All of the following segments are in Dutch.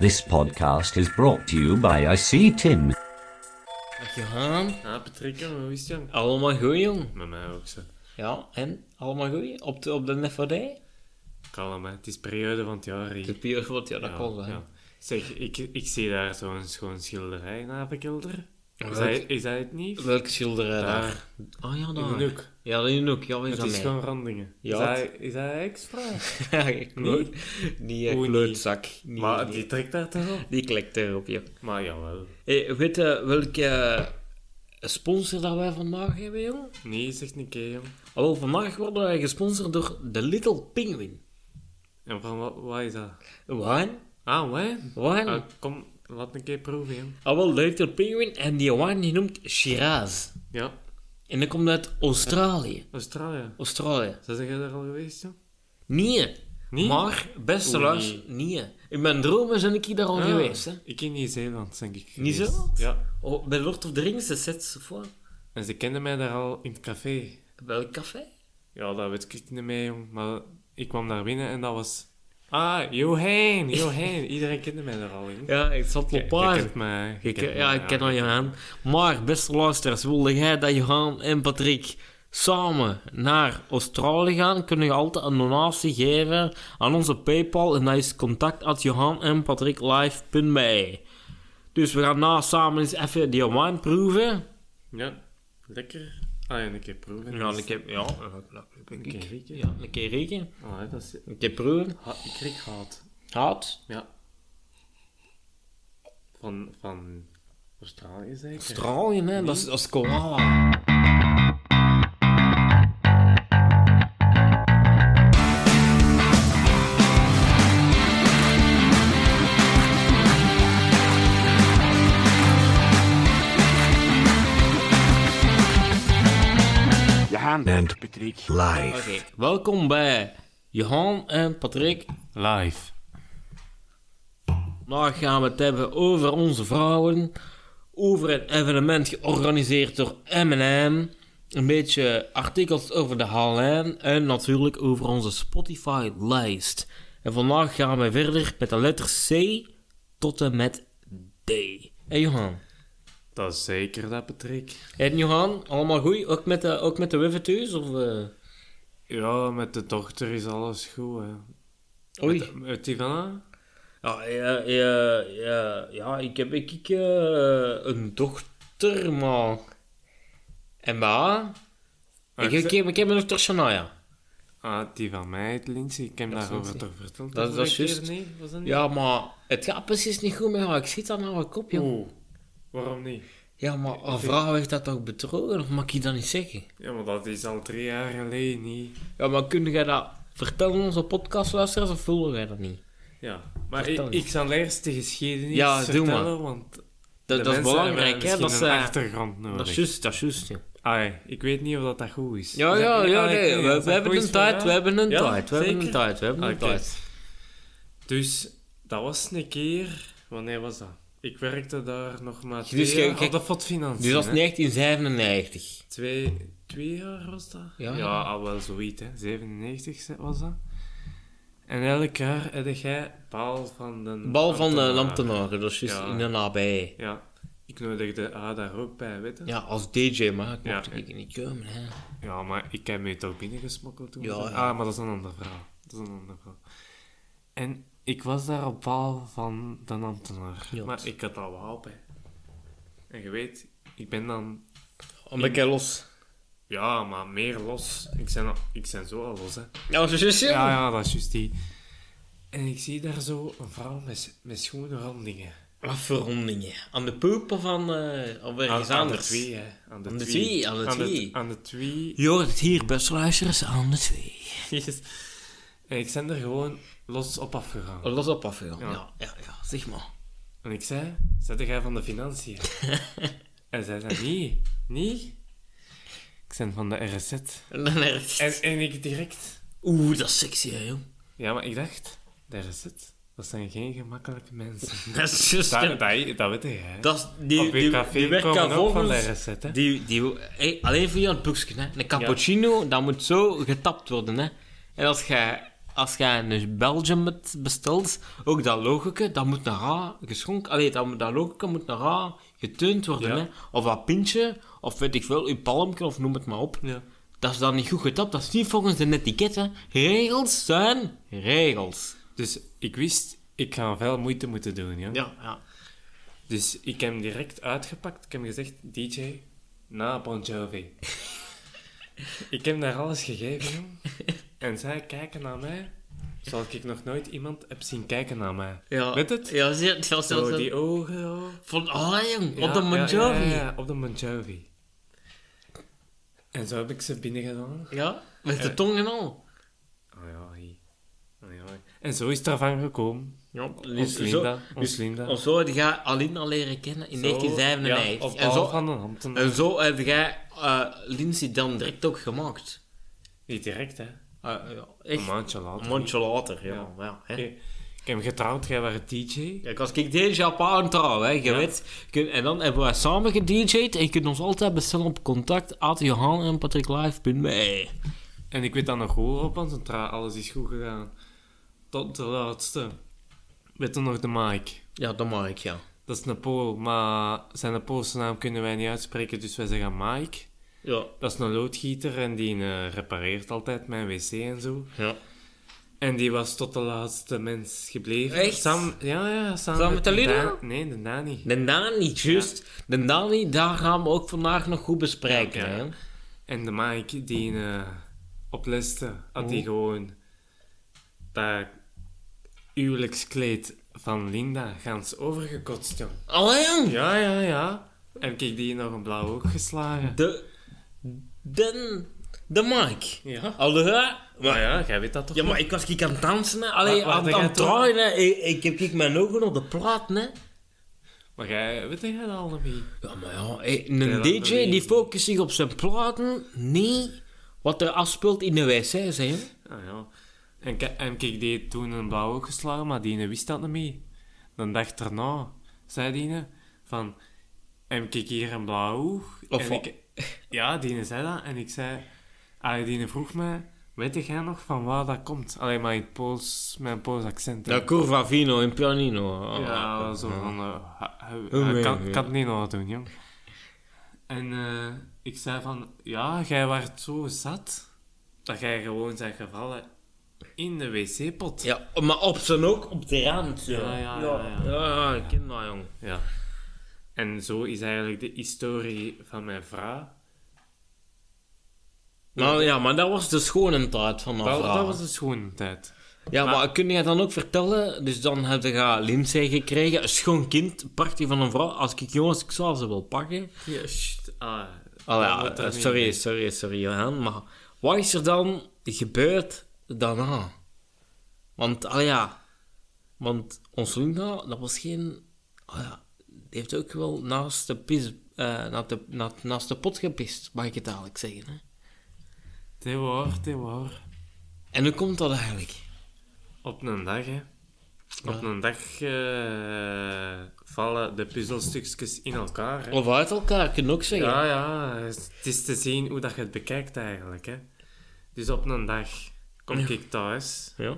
This podcast is brought to you by I See Tim. Dag Johan. Ja, Patrick, hoe is het, jong? Allemaal goed, jong. Met mij ook zo. Ja, en? Allemaal goed? Op de, op de? Kalm, hè. Het is periode van het jaar hier. De pier wordt, ja, dat Ja, kon wel. ja. Zeg, ik, ik zie daar zo'n schoon schilderij in Apenkelder. Is Welk- dat, is dat het niet? Welke schilderij daar? Daar, Oh ja, in daar. de hoek. Ja, in de hoek. Ja, is Het dat is mee? gewoon randingen. Ja, Is dat, is dat extra? Ja, ik kloot. Die Oei, klootzak. Die, maar die, die trekt daar toch op? die klikt erop, ja. Maar jawel. Hey, weet je welke eh, sponsor dat wij vandaag hebben, jong? Nee, zeg een keer, jong. Alhoewel, vandaag worden wij gesponsord door The Little Penguin. En van wat, wat is dat? Wijn? Ah, wijn? Wijn? Ah, kom, laat een keer proeven, jong. Ah, wel, Little Penguin. En die wijn die noemt Shiraz. Ja, En dat komt uit Australië. Australië. Australië. Zijn jij daar al geweest, jong? Nee. Niet? Maar, beste luister, nee. In mijn dromen ben ik hier daar al Ah, geweest, hè. Ik in Nieuw-Zeeland, denk ik. Niet geweest. zo? Ja. Oh, bij Lord of the Rings, de sets of wat? En ze kenden mij daar al in het café. Welk café? Ja, dat weet ik niet meer, jong. Maar ik kwam daar binnen en dat was... Ah, Johan, Johan. Iedereen kende mij daar al in. Ja, ik zat Je- op je paar. kent mij. je kent ja, ik ken al je- Johan. Maar, beste luisteraars, wilde jij dat Johan en Patrick samen naar Australië gaan, kunnen je altijd een donatie geven aan onze Paypal. En dat is contact.johan en Dus we gaan na samen eens even die wijn proeven. Ja, lekker. Ah ja, een keer proeven. Ja, een keer, ja, denk ik. rieken. Ja, een keer. Ah, dat is... Een keer proeven. Ha, ik kreeg haat. Hout. Ja. Van, van Australië, zeker? Australië, hè? Dat is, dat is koala. Patrick. Live. Oké, welkom bij Johan en Patrick. Live. Vandaag gaan we het hebben over onze vrouwen, over een evenement georganiseerd door M&M, een beetje artikels over de HLN en natuurlijk over onze Spotify-lijst. En vandaag gaan we verder met de letter C tot en met D. Hey Johan. Dat is zeker dat, Patrick. En Johan, allemaal goed? Ook met de, ook met de wiffetuus? Of, eh? Ja, met de dochter is alles goed, hè. Oei. Met, met die van Ja, ja, ja, ja, ja, ik heb ik, ik, eh, een dochter, maar... En waar? Ik, ik ik, heb een dochter Shania. Ah, die van mij, het Lindsay. Ik heb Dat is daarover toch verteld? Dat- dat is juist. niet? Ja, maar het gaat precies niet goed met haar. Ik zit aan haar kop, joh. Waarom niet? Ja, maar haar vrouw heeft dat toch betrogen? Of mag ik dat niet zeggen? Ja, maar dat is al drie jaar geleden niet. Ja, maar kun jij dat vertellen aan onze podcastluisteraars of voelen jij dat niet? Ja, maar ik, ik zal eerst de geschiedenis Ja, doe vertellen, maar. want Dat, dat is belangrijk, hè? Dat is, een achtergrond nodig. dat is juist, dat is juist, ja. Ah, ik weet niet of dat, dat goed is. Ja, ja, ja, ik nee. We, we hebben een tijd, we hebben een tijd, we hebben een tijd, we hebben een tijd. Dus, dat was een keer... Wanneer was dat? Ik werkte daar nog maar Dus twee jij- jaar de fotfinanciën. Dus dat hè. 1997. Twee, twee jaar was dat? Ja. Ja, al wel zoiets, hè. 97 was dat. En elk jaar heb jij bal van de... Bal van de dat is juist Ja. in de nabij. Ja. Ik nodigde A daar ook bij, weet je? Ja, als DJ mag ik Ja. ik niet komen, hè. Ja, maar ik heb me toch binnengesmokkeld toen. Ja, zo. ja. Ah, maar dat is een andere verhaal. Dat is een andere verhaal. En ik was daar op bal van de ambtenaar. Maar ik had al wapen. En je weet, ik ben dan... Een beetje los. Ja, maar meer los. Ik ben, al- ik ben zo al los, hè. Ja, zo is Ja, ja, dat is juist die. En ik zie daar zo een vrouw met, met schoenen rondingen. Wat voor rondingen? Aan de poep of aan, eh of ergens aan, aan de anders? twee, hè. Aan de Aan de twee. twee, aan de twee. Aan de twee. Je hoort het hier, beste luisteraars, aan de twee. Yes. En ik ben er gewoon los op afgegaan. Los op af, ja. Ja. Ja, zeg maar. En ik zei, zet jij van de financiën? en zij zei, nee, niet. Ik ben van de RZ. En. En, en ik direct... Oeh, dat is sexy, hè, joh. Ja, maar ik dacht, de RZ, dat zijn geen gemakkelijke mensen. Dat is juist... dat, hè. dat, dat weet jij, hè. Dat is... Die, Op je die, café die komen ook van de. RZ, hè. Die, die, hey, alleen voor jou het boekje, hè. Een cappuccino, dat moet zo getapt worden, hè. En als jij als je een Belgium bet- bestelt, ook dat logica, dat moet naar haar geschonken. Allee, dat, dat logica moet naar haar worden, Ja. hè. Of dat pintje, of weet ik veel, uw palmje, of noem het maar op. Ja. Dat is dan niet goed getapt, dat is niet volgens de etiketten. Regels zijn regels. Dus ik wist, ik ga veel moeite moeten doen, ja. Ja, ja. Dus ik heb hem direct uitgepakt. Ik heb gezegd, DJ, na Bon Jovi. ik heb daar alles gegeven. En zij kijken naar mij, zoals ik nog nooit iemand heb zien kijken naar mij. ja. Weet het? Ja, het was Zo, zo die ogen, oh. Van, ah jong, Ja, op de Bon ja, op de Bon Jovi. En zo heb ik ze binnen gedaan. Ja, met de tong en al. Oh ja, oh ja. En zo is het ervan gekomen. Ja, Ons Linda, ons Linda. Of zo heb jij Alina leren kennen in Zo, 1997. Ja, en, zo, van de hand. en zo heb jij eh Lindsay dan direct ook gemaakt. Niet direct, hè. Eh, ja, Een echt. maandje later. Een mondje later, ja. Ja. ja. hè. Ik ik heb getrouwd, jij was DJ. Kijk, als ik deze Japan trouw, hè, je Ja. weet. En dan hebben wij samen gedj'd en je kunt ons altijd bestellen op contact at Johan en. En ik weet dat nog goed op onze trouw. Alles is goed gegaan. Tot de laatste. Weet je nog de Mike? Ja, dat mag ik, ja. Dat is een Pool, maar zijn Poolse naam kunnen wij niet uitspreken, dus wij zeggen Mike. Ja. Dat is een loodgieter en die eh, repareert altijd mijn wc en zo. ja. En die was tot de laatste mens gebleven. Echt? Sam, ja, ja, samen, Samen met de Nee, de Dani. De Dani, juist. De Dani, daar gaan we ook vandaag nog goed bespreken, Ja, ja. hè. En de Mike die eh, op leste had hij gewoon dat huwelijkskleed van Linda gans overgekotst, jong. Allee, jong. Ja, ja, ja. En ik die nog een blauw oog geslagen. De... De... De Mike. Ja. Allee, Maar ja, jij weet dat toch Ja, maar ik was ik aan het dansen, hè. Allee, aan, aan het draaien, hè. Ik, ik heb ik mijn ogen op de plaat, hè. Maar jij, weet jij dat al nog niet? Ja, maar ja, hé, een DJ die focust zich op zijn platen, niet wat er afspeelt in de wc, je. Ah ja. En, en ik deed toen een blauw oog geslagen, maar die wist dat niet mee. Dan dag erna zei die van, heb ik hier een blauw oog? Of en ik, ja, die zei dat. En ik zei, allee, die vroeg mij, weet jij nog van waar dat komt? Alleen maar in Pools, mijn Pools accent. Ja, curva vino en pianino. Ah, Ja, zo van... eh, kan, kan het niet nog doen, jong. En eh, ik zei van... Ja, jij werd zo zat... Dat jij gewoon bent gevallen in de wc-pot. Ja, maar op zijn ook op de rand. Ja, Ja, ja, ja. ja, ja. ja, ik ken dat, jong. Ja. En zo is eigenlijk de historie van mijn vrouw. Nou ja, maar dat was de schone tijd van mijn Dat, vrouw. dat was de schone tijd. Ja, maar, Maar- kun je dan ook vertellen? Dus dan heb je Lindsay gekregen, een schoon kind, prachtig van een vrouw. Als ik jongens, ik zou ze wel pakken. Shit. Ah, Oh dat ja, eh, sorry, sorry, sorry Johan, maar wat is er dan gebeurd daarna? Want, ah ja, want ons Linda, dat was geen, ah ja, die heeft ook wel naast de pis, eh, naast, de, na- naast de pot gepist, mag ik het eigenlijk zeggen. Hè? Is waar, is waar. En hoe komt dat eigenlijk? Op een dag, hè. Op een dag eh, vallen de puzzelstukjes in elkaar. Hè. Of uit elkaar, kun je ook zeggen. Ja, ja. Het is te zien hoe dat je het bekijkt eigenlijk. Hè. Dus op een dag kom Ja. ik thuis. Ja.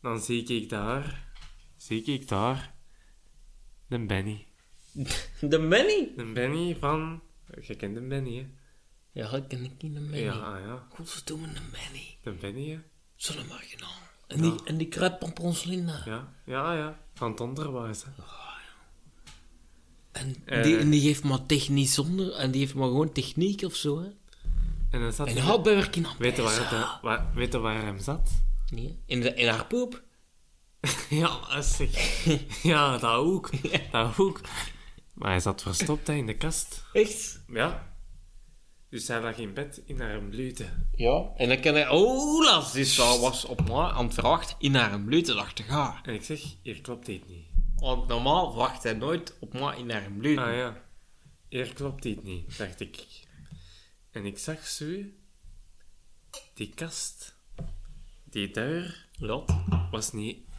Dan zie ik daar... Zie ik daar... De Benny. De Benny? De Benny van... Je kent de Benny, hè? Ja, dat ken ik niet, de Benny. Ja, ah, ja. Godverdomme, de Benny. De Benny, hè? Zullen maar gedaan. En die, en die kruidpomp ons Linda. Ja, ja, ja. Van het onderwijs, hè. En, Eh. die, en die heeft maar technisch zonder, en die heeft maar gewoon techniek of zo, hè. En dan zat En hij- houtbewerking aan Weet je waar, pijs, het, ah. waar, weet je waar hem zat? Nee, in, de, in haar poep. Ja, zeg. Ja, dat ook. Dat ook. Maar hij zat verstopt hè, in de kast. Echt? Ja. Dus hij lag in bed in haar blute. Ja. En dan kan hij... Oh, las, dus was op mij aan het verwachten in haar blute, dacht ah. En ik zeg, hier klopt dit niet. Want normaal verwacht hij nooit op mij in haar blute. Ah ja, hier klopt dit niet, dacht ik. En ik zag zo, die kast, die deur, Ja. was niet...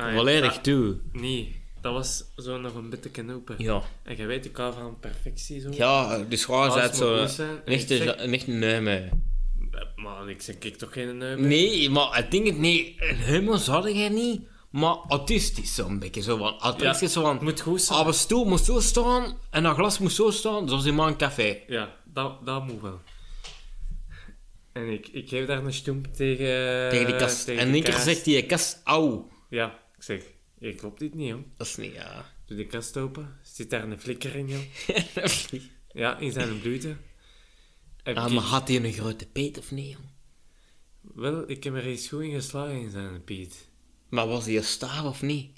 Ah, ja, Volledig dat- toe. Nee, dat was zo nog een beetje open. Ja. En je weet, ik hou van perfectie zo. Ja, dus gewoon het moet zo... zijn. Een Ik een echte nemen. Maar ik zeg ik toch geen neus. Nee, maar het ding is, nee, hummus had jij niet, maar autistisch zo'n beetje. Zo van, autistisch zo van, Het moet goed zijn. mijn stoel moest zo staan en dat glas moest zo staan, zoals in mijn café. Ja, dat, dat moet wel. En ik, ik geef daar een stoemp tegen... tegen die kast. Eh, tegen en in één keer zegt die kast, auw. Ja, ik zeg, hier klopt dit niet, jong. Dat is niet, ja. Doe die kast open. Zit daar een flikker in, jong. Ja, in zijn. Heb ah, ik- maar had hij een grote peet of niet, jong? Wel, ik heb er eens goed in geslagen in zijn Piet. Maar was hij een staaf of niet?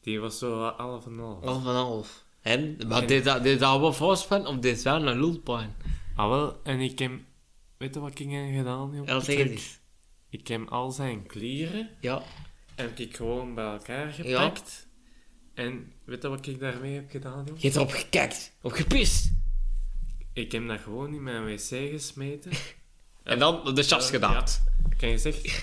Die was zo half en half. Half en half. En? Maar dit dat dit dat wel voorspijn of dit is wel een lulpijn? Ah wel, en ik heb... Weet je wat ik heb gedaan, joh? Eens. Ik heb al zijn klieren... Ja. Heb ik gewoon bij elkaar gepakt. En weet je wat ik daarmee heb gedaan, joh? Je hebt erop gekekt. Op gepist. Ik heb dat gewoon in mijn wc gesmeten. En dan de chas gedaan. ja. Kan je zeggen,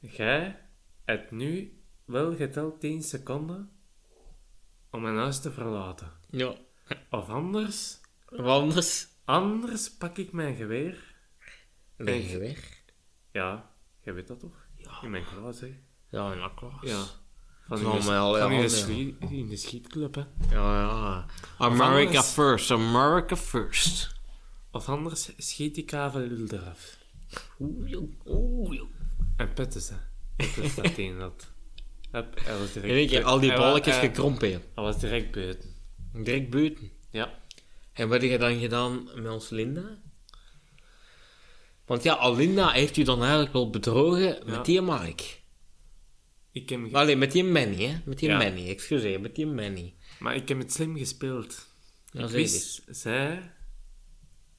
jij hebt nu wel geteld 10 seconden om mijn huis te verlaten. Ja. Of anders, Of anders? anders pak ik mijn geweer. Je weg? Ja, jij weet dat toch? Ja. In mijn klas, hè? Ja, in Aklas. Ja. Van in de, in de, in schietclub, hè? Ja, ja. America anders- first, America first. Of anders schiet die kavelul eraf. Oeh. Oeh. En petten ze. Wist dat tegen dat. Hup, hij was direct... In één keer al die balletjes gekrompen. Hij was direct buiten. Direct buiten. Ja. En wat heb je dan gedaan met ons Linda? Want ja, al Linda heeft u dan eigenlijk wel bedrogen Ja. met die Mike. Ik heb, Allee, met die Manny, hè? Met die Ja. Manny, excuseer, met die Manny. maar ik heb het slim gespeeld. Ja, ik wist, zij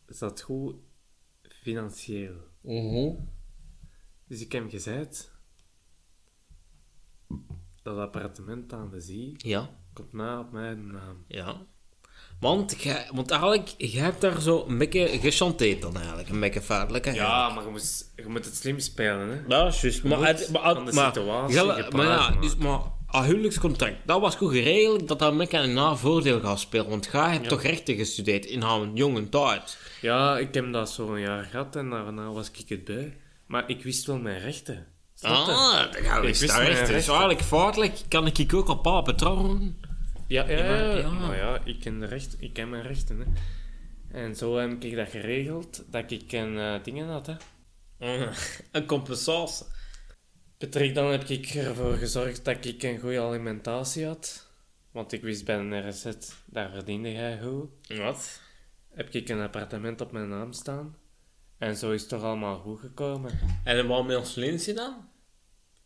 zat goed financieel. Mhm. Dus ik heb gezegd... Dat appartement aan de zee Ja, komt na op mijn naam. ja. Want, gij- want eigenlijk, jij hebt daar zo een beetje gechanteerd dan eigenlijk. Een beetje hè? Ja, maar je moet, je moet het slim spelen, hè. Ja, juist. Maar, het- maar, maar, maar ja, dus, maar een huwelijkscontract, dat was goed geregeld dat dat een beetje een na-voordeel gaat spelen. Want jij hebt toch rechten gestudeerd in haar jonge tijd. Ja, ik heb dat zo'n jaar gehad en daarna was ik het bij. Maar ik wist wel mijn rechten. Snap je? Ah, dan gaan we Ik wist mijn echt. Dus rechten. eigenlijk feitelijk kan ik ook op papa trouwen. Ja, ja, Ja, maar- ja. ja. Maar ja, ik ken, de recht, ik ken mijn rechten. Hè. En zo heb ik dat geregeld dat ik een eh, dingen had. Hè. Een compensatie. Patrick, dan heb ik ervoor gezorgd dat ik een goede alimentatie had. Want ik wist bij een RZ, daar verdiende jij goed. Wat? Heb ik een appartement op mijn naam staan. En zo is het toch allemaal goed gekomen. En wat met ons Lindsay dan?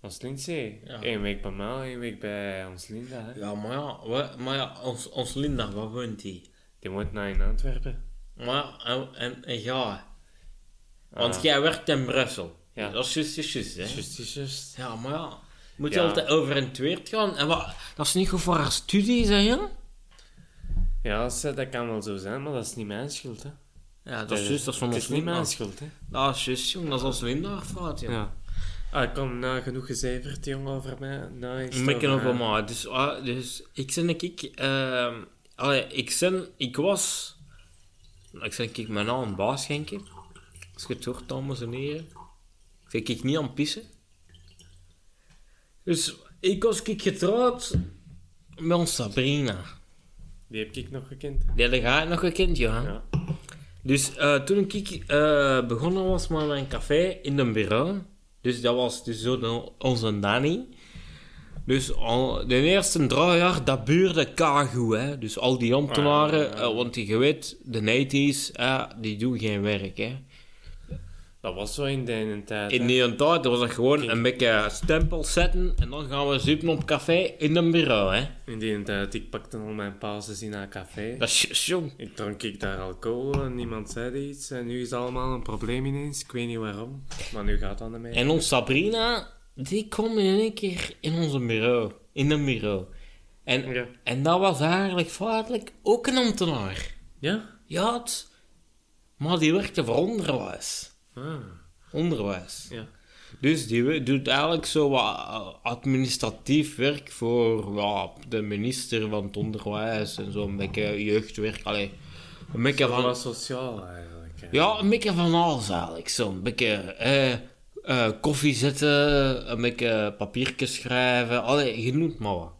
Ons Lindsay. Ja. Eén week bij mij, één week bij ons Linda. Hè. Ja, maar ja, wa- maar ja ons, ons Linda, waar woont die? Die woont nou in Antwerpen. Maar en, en, en ja. Want Ah. jij werkt in Brussel. Ja. Dat is juist, juist, juist, hè? Ja, maar ja. Moet je Ja. altijd over en het weert gaan. En wat, dat is niet goed voor haar studie, zeg je? Ja, dat kan wel zo zijn, maar dat is niet mijn schuld, hè. Ja, dat is juist, dat is van ons is niet mijn schuld, hè. Dat is juist, jong. Dat is ons Linda fout, ja. Ja. Ah, kom, nou genoeg gezeverd, jong, over mij. Het beetje over over mij. Dus, ah, dus ik zei ik, ehm allee, ik zei, ik was, ik zei ik mijn naam een baas schenken. Als je het hoort, dames en heren. Ik zei ik niet aan het pissen. Dus ik was ik getrouwd met ons Sabrina. Die heb ik nog gekend. Die had ik nog gekend, ja. Ja. Dus eh, toen ik eh, begonnen was met mijn café in een bureau, dus dat was dus zo onze Danny. Dus al, de eerste drie jaar, dat buurde kagoe, hè. Dus al die ambtenaren, Ah, ja, ja. eh, want je weet, de 90s, eh, die doen geen werk, hè. Dat was zo in de ene tijd. In die tijd was dat gewoon een beetje stempel zetten en dan gaan we zitten op café in een bureau, hè. In die tijd, ik pakte al mijn pauzes in een café. Dat is jong. Ik dronk ik daar alcohol en niemand zei iets. En nu is het allemaal een probleem ineens. Ik weet niet waarom. Maar nu gaat dat niet meer. En ons Sabrina, die kwam in één keer in onze bureau. In een bureau. En, Ja. en dat was eigenlijk feitelijk ook een ambtenaar. Ja? Ja, het, maar die werkte voor onderwijs. Ah, Onderwijs. ja. Dus die doet eigenlijk zo wat eh, administratief werk voor ja, de minister van het onderwijs en zo'n beetje jeugdwerk. Allee, een beetje Zo van... wat sociaal eigenlijk. Ja, een beetje van alles eigenlijk. Zo een beetje eh, eh, koffie zetten, een beetje papiertjes schrijven. Allee, je noemt maar wat.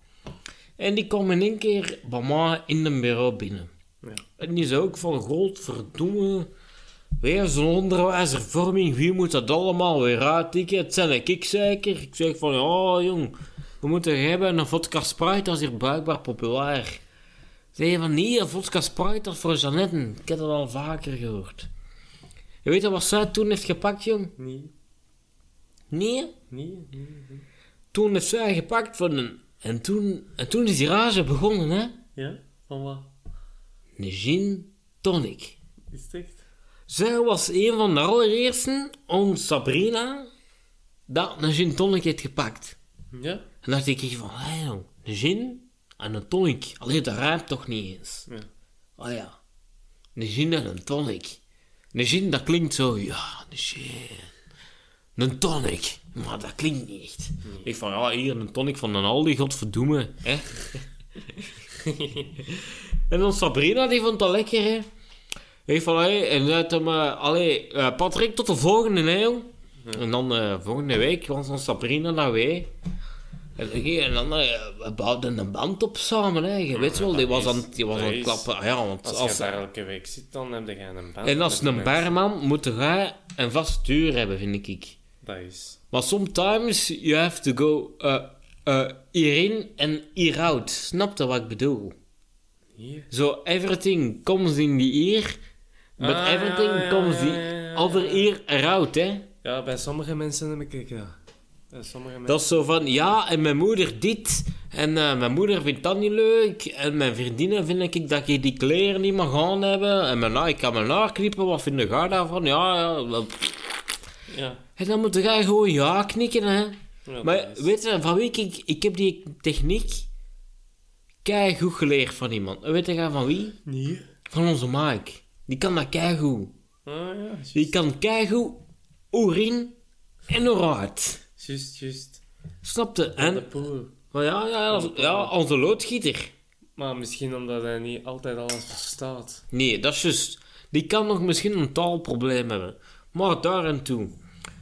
En die kwam in één keer bij mij in een bureau binnen. Ja. En die zei ook van, godverdomme, weer zo'n onderwijshervorming, wie moet dat allemaal weer uittikken? Het zijn ik zeker. Ik zeg van, ja jong, we moeten hebben een vodka Sprite, dat is hier blijkbaar populair. Zeg je van, nee, een vodka Sprite, dat is voor Jeanette. Ik heb dat al vaker gehoord. Je weet wat zij toen heeft gepakt, jong? Nee, Nee? nee, nee. nee. Toen heeft zij gepakt van een... En toen, en toen is die rage begonnen, hè? Ja? Van wat? Een gin tonic. Is het echt? Zij was een van de allereersten, ons Sabrina, dat een gin tonic heeft gepakt. Ja? En dan dacht ik van, hé jong, een gin en een tonic. Alleen dat ruimt toch niet eens. Ja. Oh ja, een gin en een tonic. Een gin, dat klinkt zo, ja, een gin. Een tonic. Maar dat klinkt niet echt. Ik van, ja, hier een tonic van een Aldi, godverdomme. Hè? en dan Sabrina, die vond dat lekker, hè. Ik van, hé, en uit hem, eh, allee, eh, Patrick, tot de volgende, jong. En dan eh, volgende week was dan Sabrina naar wij. En, dan, eh, we bouwden een band op samen, hè. Je weet wel, die was aan, die was aan het klappen. Ah Ja, want Als, als, je daar elke week zit, dan heb je een band. en als een barman moet jij een vast uur hebben, vind ik. Dat is... Maar sometimes you have to go uh, uh, hierin en hieruit. Snap je wat ik bedoel? Hier. So everything comes in the ear, but Ah, everything ja, ja, comes ja, ja, ja, ja. ear eruit, hè? Ja, bij sommige mensen heb ik. Bij sommige mensen... Dat is zo van, ja, en mijn moeder dit, en eh, mijn moeder vindt dat niet leuk, en mijn vriendinnen vind ik dat je die kleren niet mag aan hebben, en mijn, ik kan mijn haar knippen, wat vind jij daarvan? Ja, ja, wel. Ja. En dan moet jij gewoon ja knikken, hè? ja Maar weet je, van wie ik, ik heb die techniek kei goed geleerd van iemand. En Weet je van wie? Nee. Van onze Mike. Die kan dat kei goed. Ah ja, Die kan kei goed oerin en eruit. juist, juist. Snapte? En de poel. maar ja, ja, als- ja, onze loodgieter. Maar misschien omdat hij niet altijd alles verstaat. Nee, dat is juist. Die kan nog misschien een taalprobleem hebben. Maar daar en toe.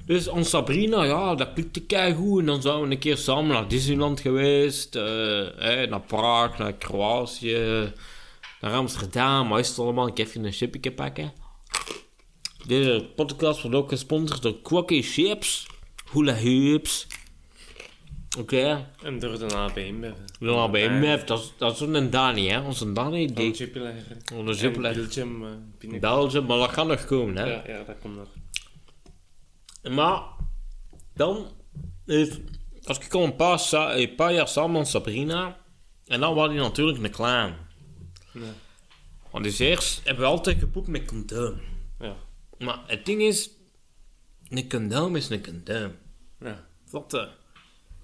Dus ons Sabrina, ja, dat klikte keigoed. En dan zijn we een keer samen naar Disneyland geweest. eh, naar Praag, naar Kroatië, naar Amsterdam. Maar is het allemaal? Ik even een chipje pakken. Deze podcast wordt ook gesponsord door Quacky Chips. Hula Hoops. Oké. En door de ABM. Dan bij MF, dat is, dat is zo'n Dani, hè. Onze Dani, Die. Onze Jupiler. Belgium. binnen- Belgium, maar dat gaat nog komen, hè. Ja, ja, dat komt nog. Maar dan heeft, als ik al een paar, een paar jaar samen met Sabrina, en dan was hij natuurlijk een klein. Want dus eerst hebben we altijd gepoept met condoom. Ja. Maar het ding is, een condoom is een condoom. Ja. Wat je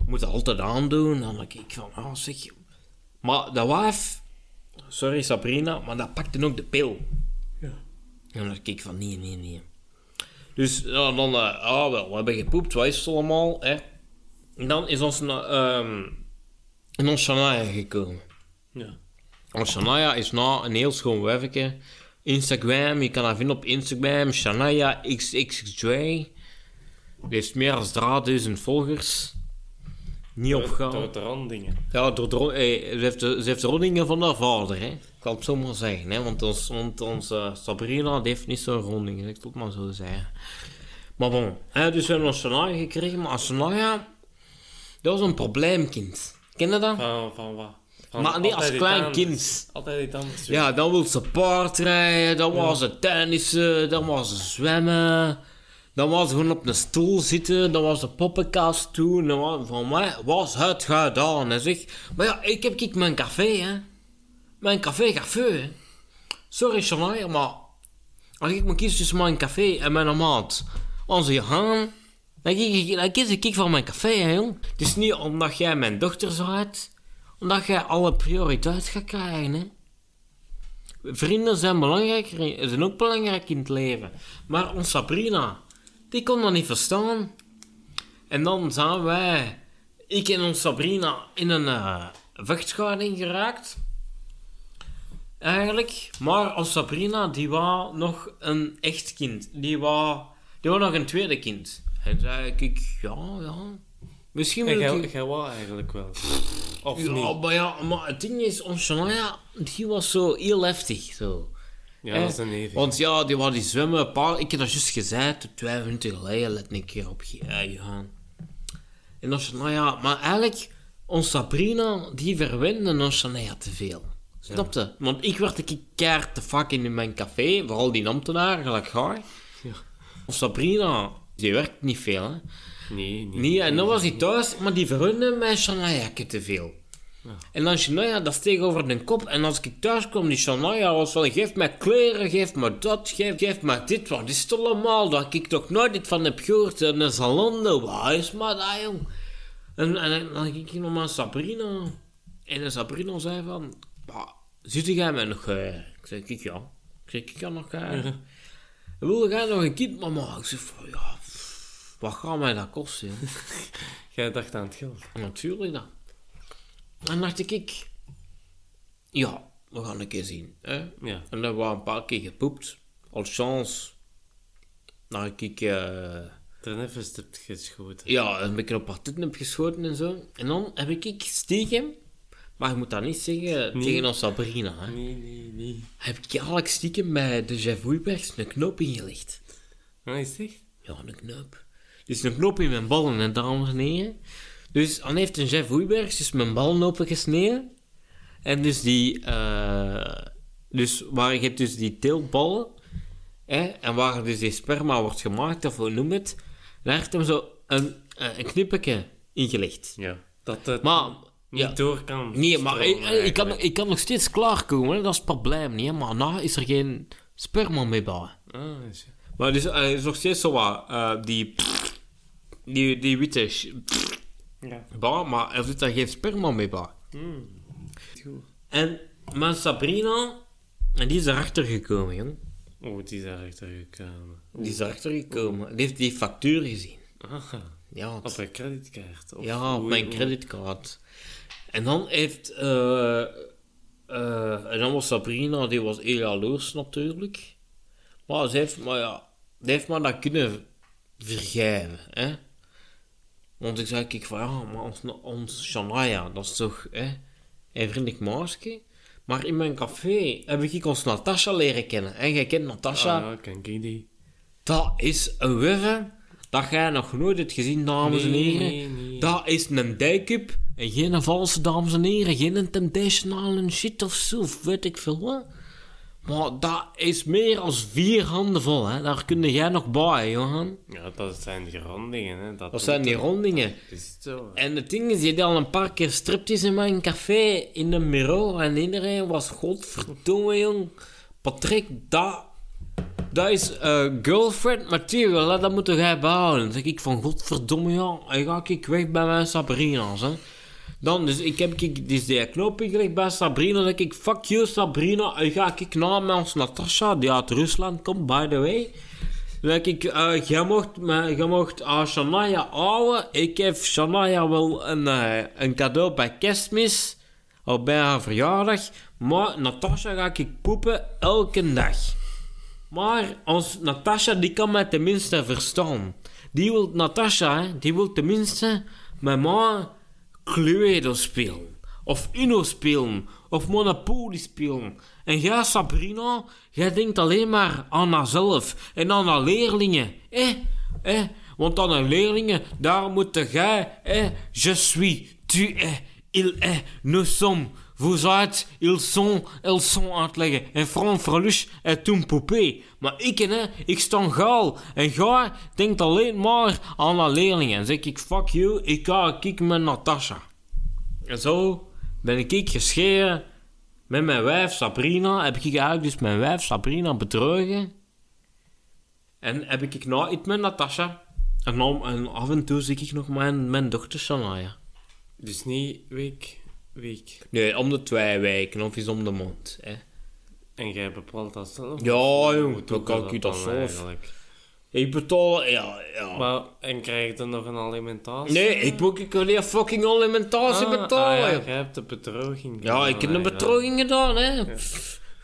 moet altijd aandoen. Dan denk ik van, ah zeg. Maar dat wijf, sorry Sabrina, maar dat pakte ook de pil. Ja. En dan dacht ik van, nee, nee, nee. Dus ja, dan, eh, ah wel, we hebben gepoept, wat is het allemaal, hè. En dan is ons ehm in ons gekomen. Ja. Shania is nou een heel schoon wijfje. Instagram, je kan haar vinden op Instagram, Shania XXJ. Die heeft meer dan 3000 volgers. Niet opgaan. Door de rondingen. Ja, door de, eh, ze, heeft de, ze heeft de rondingen van haar vader, hè. Ik kan het zo maar zeggen, hè. Want ons, want onze Sabrina die heeft niet zo'n rondingen, ik het maar zo zeggen. Maar bon, hè, dus we hebben ons Shania gekregen, maar Shania, dat was een probleemkind. Ken je dat? Van, van wat? Van Maar niet als klein kind. Altijd iets anders. Ja, dan wil ze paardrijden, dan was ze tennissen, dan was ze zwemmen. Dan was ze gewoon op een stoel zitten, dan was ze poppenkast doen. Dan was, van mij was het gedaan. En zeg, maar ja, ik heb ik mijn café, hè. Mijn café café, hè. Sorry, Shania, maar als ik moet kiezen tussen mijn café en mijn maat, onze Johan, dan kies ik, dan kies ik voor mijn café, hè, jong. Het is niet omdat jij mijn dochter bent, omdat jij alle prioriteit gaat krijgen, hè. Vrienden zijn belangrijk, zijn ook belangrijk in het leven. Maar ons Sabrina, die kon dat niet verstaan. En dan zijn wij, ik en ons Sabrina, in een vechtscheiding geraakt. Eigenlijk. Maar als Sabrina, die was nog een echt kind. Die was, die was nog een tweede kind. En zei ik, ja, ja. Misschien wil ik... jij wou eigenlijk wel. Of Ja, niet? maar ja, maar het ding is, Shania, die was zo heel heftig, zo. Ja, dat is een. Want ja, die wou die zwemmen, paar, ik heb dat juist gezegd, twee minuten geleden, let een keer op je gaan. En nou ja, maar eigenlijk, ons Sabrina, die verwende ons Shania te veel. Snap je? Want ik werd een keer te fucking in mijn café, vooral die ambtenaar, gelijk ga. Ja. Ons Sabrina, die werkt niet veel, hè. Nee, nee. Nee, en dan was hij thuis, maar die verhunde mijn Shania te veel. En dan Shania, dat steeg over de kop. En als ik thuis kwam, die Shania was van, geef mij kleren, geef me dat, geef, geef me dit. Wat is het allemaal? Dat ik toch nooit iets van heb gehoord. En een salon, waar is maar dat, jong? En, en, dan ging ik nog maar Sabrina. En de Sabrina zei van, "Bah, zit jij mij nog... eh?" Ik zei, ik ja. Ik zei, ik kan nog... eh Wilde jij nog een kind, mama? Ik zei van, ja... Wat gaat mij dat kosten, joh? Jij dacht aan het geld. Natuurlijk dan. En dacht ik, ik, ja, we gaan een keer zien. Hè? Ja. En dan hebben we een paar keer gepoept. Als chance. Nou, ik, eh, Er even hebt geschoten. ja, een beetje op haar titten heb geschoten en zo. En dan heb ik, ik stiekem, maar je moet dat niet zeggen tegen ons Sabrina, hè. Nee, nee, nee. Heb ik eigenlijk stiekem bij de Jeff Woeibergs een knoop ingelegd. Wat is het echt? Ja, een knoop. Dus een knoop in mijn ballen, hè, dames en heren. Dus dan heeft een Jeff Woeibergs dus mijn ballen opengesneden. En dus die... eh, dus waar je hebt dus die teelballen... Hè, en waar dus die sperma wordt gemaakt, of hoe noem het... Daar heeft hem zo een, eh, een knippetje ingelegd. Ja. Dat het Maar... niet Ja, door kan nee, maar ik, kan, ik kan nog steeds klaarkomen, hè, dat is het probleem niet. Hè, maar na is er geen sperma meer bij. Ah, is- Maar dus, hij is nog steeds zo wat, eh, die, die, die witte Ja. maar er zit daar geen sperma mee bij. Goed. En mijn Sabrina, en die is erachter gekomen, jong. Oh, die is daarachter gekomen. Die is erachter gekomen. Die heeft die factuur gezien. Ah, Ja, het- op een creditkaart. Of ja op mijn creditcard. En dan heeft, eh, eh, en dan was Sabrina, die was heel jaloers natuurlijk. Maar ze heeft, maar ja, die heeft maar dat kunnen vergeven, hè. Want ik zei, kijk van, ja, maar ons, ons Shania, dat is toch, hè, een vriendelijk maasje. Maar in mijn café heb ik ons Natasha leren kennen. En jij kent Natasha, Ah, ja, ken ik die. dat is een wuffe dat jij nog nooit hebt gezien, dames en heren. nee, nee. Dat is een dijkup en geen valse, dames en heren. Geen temptation shit of zo, weet ik veel. Maar dat is meer dan vier handen vol, hè. Daar kun jij nog bij, Johan. Ja, dat zijn die rondingen, hè. Dat, Dat zijn die rondingen. is zo. En het ding is, je had al een paar keer stripjes in mijn café, in een bureau, en iedereen was godverdomme, jong. Patrick, dat, dat is eh, girlfriend material, hè, dat moet jij behouden. Dan zeg ik van, godverdomme, ja, en ga ik weg bij mijn Sabrina's, hè. Dan, dus ik heb ik, dus die knoop ingelegd bij Sabrina, zeg ik, fuck you Sabrina, en ga ik ons Natasha, die uit Rusland komt, by the way. Zeg ik, eh, jij mocht, jij mocht uh, Shania. Ik heb Shania wel een, eh, een cadeau bij kerstmis. Of bij haar verjaardag. Maar Natasha ga ik poepen elke dag. Maar ons Natasha, die kan mij tenminste verstaan. Die wil, Natasha, die wil tenminste met mij Cluedo spelen. Of Uno spelen. Of Monopoly spelen. En jij, Sabrina, jij denkt alleen maar aan haarzelf en aan haar leerlingen. Eh, eh, want aan haar leerlingen, daar moet jij, eh, je suis, tu es, il est, nous sommes, êtes, ils sont, elles sont uitleggen. En Fran Freluche est toen poupée. Maar ik, hè, ik sta gaal. En jij denkt alleen maar aan haar leerlingen. En zeg ik, fuck you, ik ga kijk met Natasha. En zo ben ik gescheiden met mijn wijf Sabrina. Heb ik eigenlijk dus mijn wijf Sabrina bedrogen. En heb ik nou iets met Natasha. En, dan, en af en toe zie ik nog mijn, mijn dochter Shania. Dus niet week, week. Nee, om de twee weken of is om de mond. Hè. En jij bepaalt dat zelf? Ja, Of jong, hoe dan kan ik je dat dan zelf. eigenlijk? Ik betaal, ja, ja. Maar, en krijg je dan nog een alimentatie? nee, ik moet ik alleen fucking alimentatie Ah, betalen. ah, ja, jij hebt de bedroging Ja, ik heb een gedaan, betroging gedaan, hè.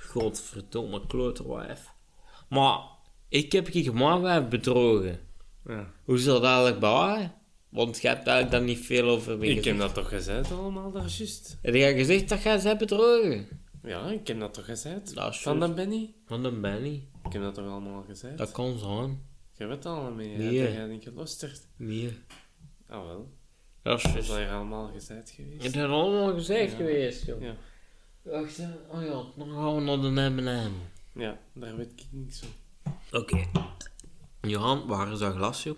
Godverdomme kloterwijf. Maar, ik heb je gemaakt bedrogen. Ja. Hoe is dat eigenlijk bij Want je hebt eigenlijk daar niet veel over me Ik heb dat toch gezegd allemaal daar juist? Heb jij gezegd dat jij ze hebt bedrogen? Ja, ik heb dat toch gezegd? Dat Van de Benny? Van de Benny. Ik heb dat toch allemaal gezegd? Dat kan zijn. Je weet allemaal mee, Nee. Dat jij niet geluisterd. Nee. Ah wel, Dat is hier allemaal gezegd geweest. Het is allemaal gezegd Ja. geweest, joh. Ja. Wacht, hè. oh ja, dan gaan we naar de M&M. ja, daar weet ik niks van. Oké. Johan, waar is dat glas, joh?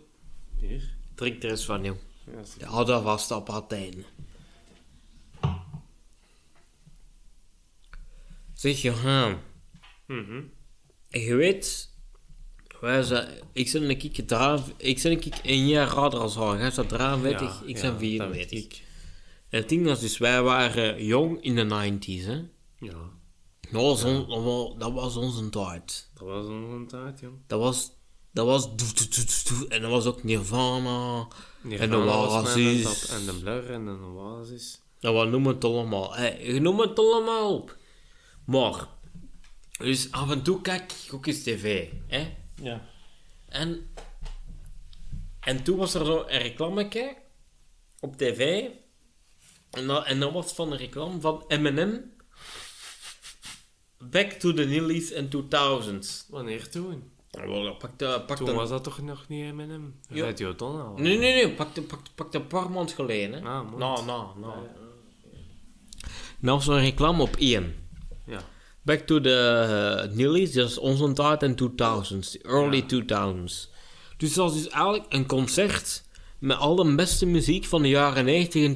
Hier? Drink er eens van, joh. Ja, Ja, hou dat vast op einde. Zeg, Johan. Mhm. Je weet... Wij zijn, ik ben een kiek. Ik ben een kiek een jaar ouder als haar. Jij staat 23, Ja, ik ja, ben dat 24. weet ik. En het ding was dus, wij waren jong in de 90s, hè. Ja, Dat was, on- dat was, onze tijd. dat was een tijd, jong. Dat was... Dat was... En dat was ook Nirvana. En de Oasis. En de Blur en de Oasis. Ja, wat noemen het allemaal? Hey, je noemt het allemaal op. Maar... Dus af en toe kijk ik ook eens tv, hè. Ja. En... En toen was er zo een reclameke op tv. En dat, en dat was van een reclame van M&M. Back to the Nillies and 2000s. Wanneer toen? Ja, wel, Pak de, pak Toen de, was dat toch nog niet M&M? Donna al. Nee, nee, nee. Pak de, pak, pak de een paar maanden geleden. Hè. Ah, nou, nou, nou. Nou was er een reclame op Ian. Ja. Back to the uh, Nillies, dat is onze tijd in 2000s, the early 2000s. Dus dat was dus eigenlijk een concert met al de beste muziek van de jaren 90 en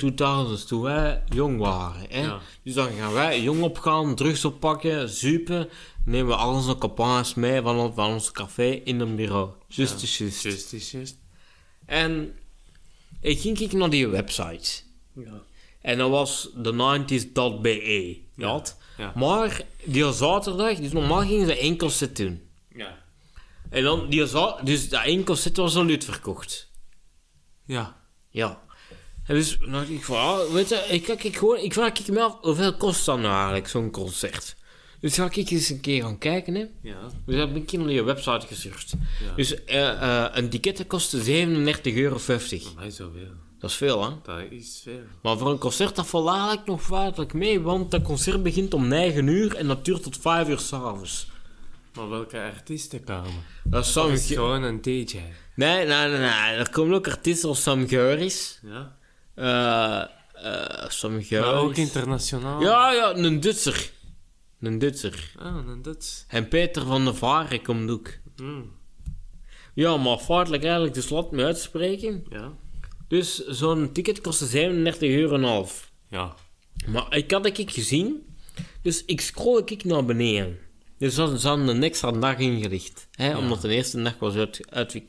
2000s, toen wij jong waren. Hè? Ja. Dus dan gaan wij jong opgaan, drugs oppakken, zuipen, nemen we al onze campagnes mee van, ons- van ons café in een bureau. Just is just. En ik ging kijken naar die website. Ja. En dat was de 90s.be. Ja. ja. Maar die zaterdag, dus normaal gingen ze concert doen. Ja. En dan, die dus dat één concert was al uitverkocht. Ja. Ja. En dus dacht ik van, ah, weet je, ik ik gewoon, ik vraag ik me af, hoeveel kost dan nou eigenlijk zo'n concert? Dus ga ik eens een keer gaan kijken, hè. Ja. Dus heb ik naar die website gesurfd. Ja. Dus eh, eh, een ticket kostte 37,50 euro. Maar zoveel. Dat is veel, hè. Dat is veel. Maar voor een concert, dat valt eigenlijk nog vaartelijk mee, want dat concert begint om 9 uur en dat duurt tot 5 uur s'avonds. Maar welke artiesten komen? Dat is Sam is gewoon een DJ? Nee, nee, nee, nee. Er komen ook artiesten als Sam Geuris. Ja. eh eh Sam Geuris. Maar ook internationaal? Ja, ja, een Duitser. Een Duitser. Ah, een Duits. En Peter van der Varen komt ook. Hmm. Ja, maar feitelijk eigenlijk, dus laat me uitspreken. Ja. Dus zo'n ticket kostte 37 euro en half. Ja. Maar ik had ik gezien, dus ik scroll ik naar beneden. Dus ze hadden een extra dag ingelicht, hè, omdat de eerste dag was uit.